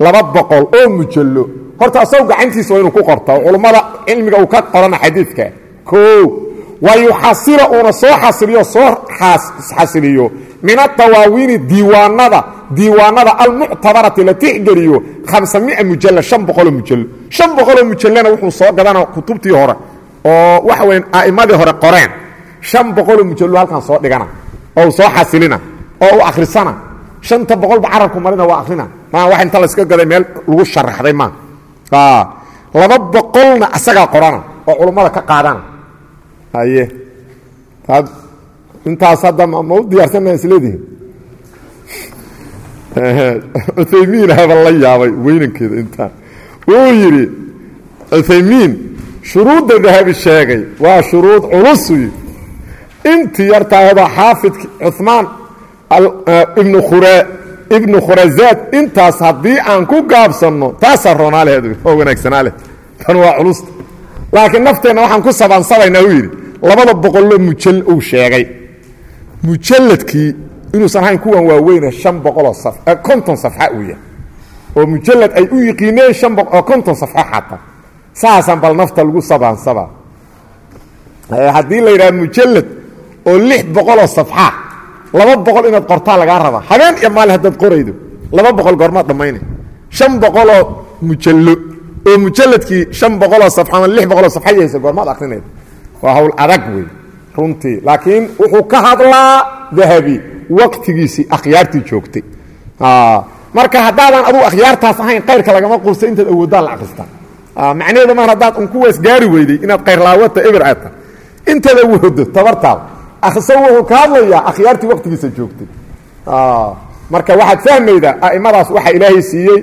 Laba boqol oo mujallo. Horta asagu gacantiisa waa inuu ku qorta oo culummada cilmiga uu ka qorana xadiidka. O wa yuxasila uuna soo xasiliyo soo xasiliyo min adawaawiini diiwaanada diiwaanada almuctabarati la tixgeliyo hamsamia mujalla an boqoloo mujallo an boqoloo mujallana wuxuu soo gadana kutubtii hore oo waxa weya a'immadii hore qoreen shan boqoloo mujallo halkan soo dhigana oo soo xasilina oo u akhrisana shanta boqolba carabku marina waa akhrina maa wax inta layska gaday meel lagu sharaxday maa laba boqolna asagaa qorana oo haye. Intaas hadda ma u diyaarsanaa isleedihin cuthaymiin haba la yaabay weynankeeda intaan. Wuu yidhi cuthaymiin shuruudda dahabi sheegay waa shuruud culus wy intii yartaahda xaafidki cumaan ibnu khura ibnu khurazaad intaas haddii aan ku gaabsanno taasaa roonaaleheed oo wanaagsanaa leh. Tan waa culusta laakiin nafteenna waxaan ku sabaansabaynaa uu yidhi labada boqoloo mujal uu sheegay. Mujalladkii inuusan ahayn kuwan waaweyne an boqoloo konton safxa uu yahay. Oo mujalad ay u yiqiineen an oo konton safxo xata saasaan bal nafta lagu sabaansabaa haddii la yidhaha mujalad oo lix boqoloo safxa laba boqol inaad qortaa lagaa rabaa. Habeen iyo maalin haddaad qoraydo laba boqol goormaad dhammayna shan boqoloo mujallo oo mujalladkii shan boqoloo safxa ama lix boqoloo safxa yahaysa goormaad akrinayda waa hawl adag wey runtii laakiin wuxuu ka hadlaa dahabi waqtigiisii akhyaartii joogtay. Marka haddaadan adugu akhyaartaas ahayn kayrka lagama quusta intaad awooddaa la akristaa macnaheedu maan haddaad un kuwaas gaari weyday inaad kayrlaawata eber aad tahay intaad awoodo tabartaada akhriso wuxuu ka hadlayaa akhyaartii waqtigiisa joogtay. Marka waxaad fahmaydaa a'immadaas waxa ilaahay siiyey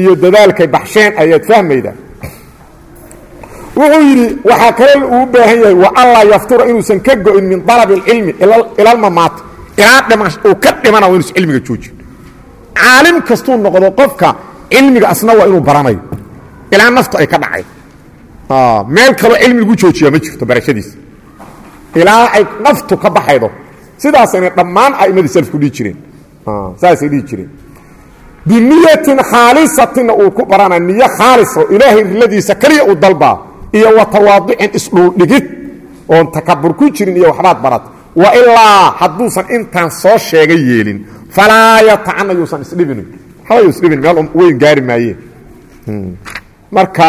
iyo dadaalkay baxsheen ayaad fahmaydaa wuxuu yidhi waxaa kale uu baahan yahay wa allaa yaftura inuusan ka go-in min dalabi اlcilmi ilalmamaati ilaa uu ka dhimana wa inuusan cilmiga joojin. Caalim kastuu noqdo qofka cilmiga asna waa inuu baranayo. Ilaa naftu ay ka dhacay. Meel kaloo cilmi lagu joojiyaa ma jirto barashadiisa ilaa ay naftu ka baxaydo. Sidaasayna dhammaan a'immadii salafku dhihi jireen. Saasay dhihi jireen. Biniyatin khaalisatinna uu ku barana niyo khaaliso ilaahay riladiisa keliya uu dalbaa iyo wa tawaadicin isdhuldhigid oon takabur ku jirin iyo waxbaad barat wa ilaa hadduusan intaan soo sheegay yeelin falaa yatacana yuusan isdhibin. Waxba yu isdhibin meel weyn gaari maayeen marka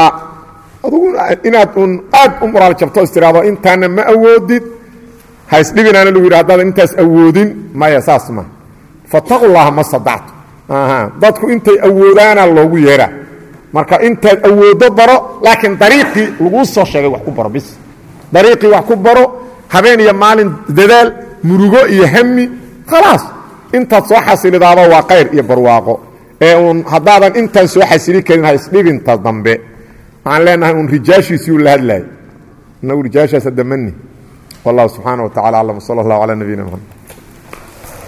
adugu inaad un aad u muraal jabto is tiraahdo intaana ma awoodid ha isdhibinaana lagu yidhi haddaadan intaas awoodin maya saas ma. Fataqu llaha ma sadactu dadku intay awoodaana loogu yeeraa marka intaad awooddo baro laakiin dariiqii laguu soo sheegay wax ku baro bis. Dariiqii wax ku baro habeen iyo maalin dadaal murugo iyo hami khalaas. Intaad soo xasilidaaba waa kayr iyo barwaaqo. Ee uun haddaadan intaan soo xasili karin ha isdhibinta dambe. Waxaan leenahay uun rijaashiisiiu la hadlaayay inagu rijaashaas damani wallahu subxaana wa tacala aclam sala allahu calaa nabiyina mxamed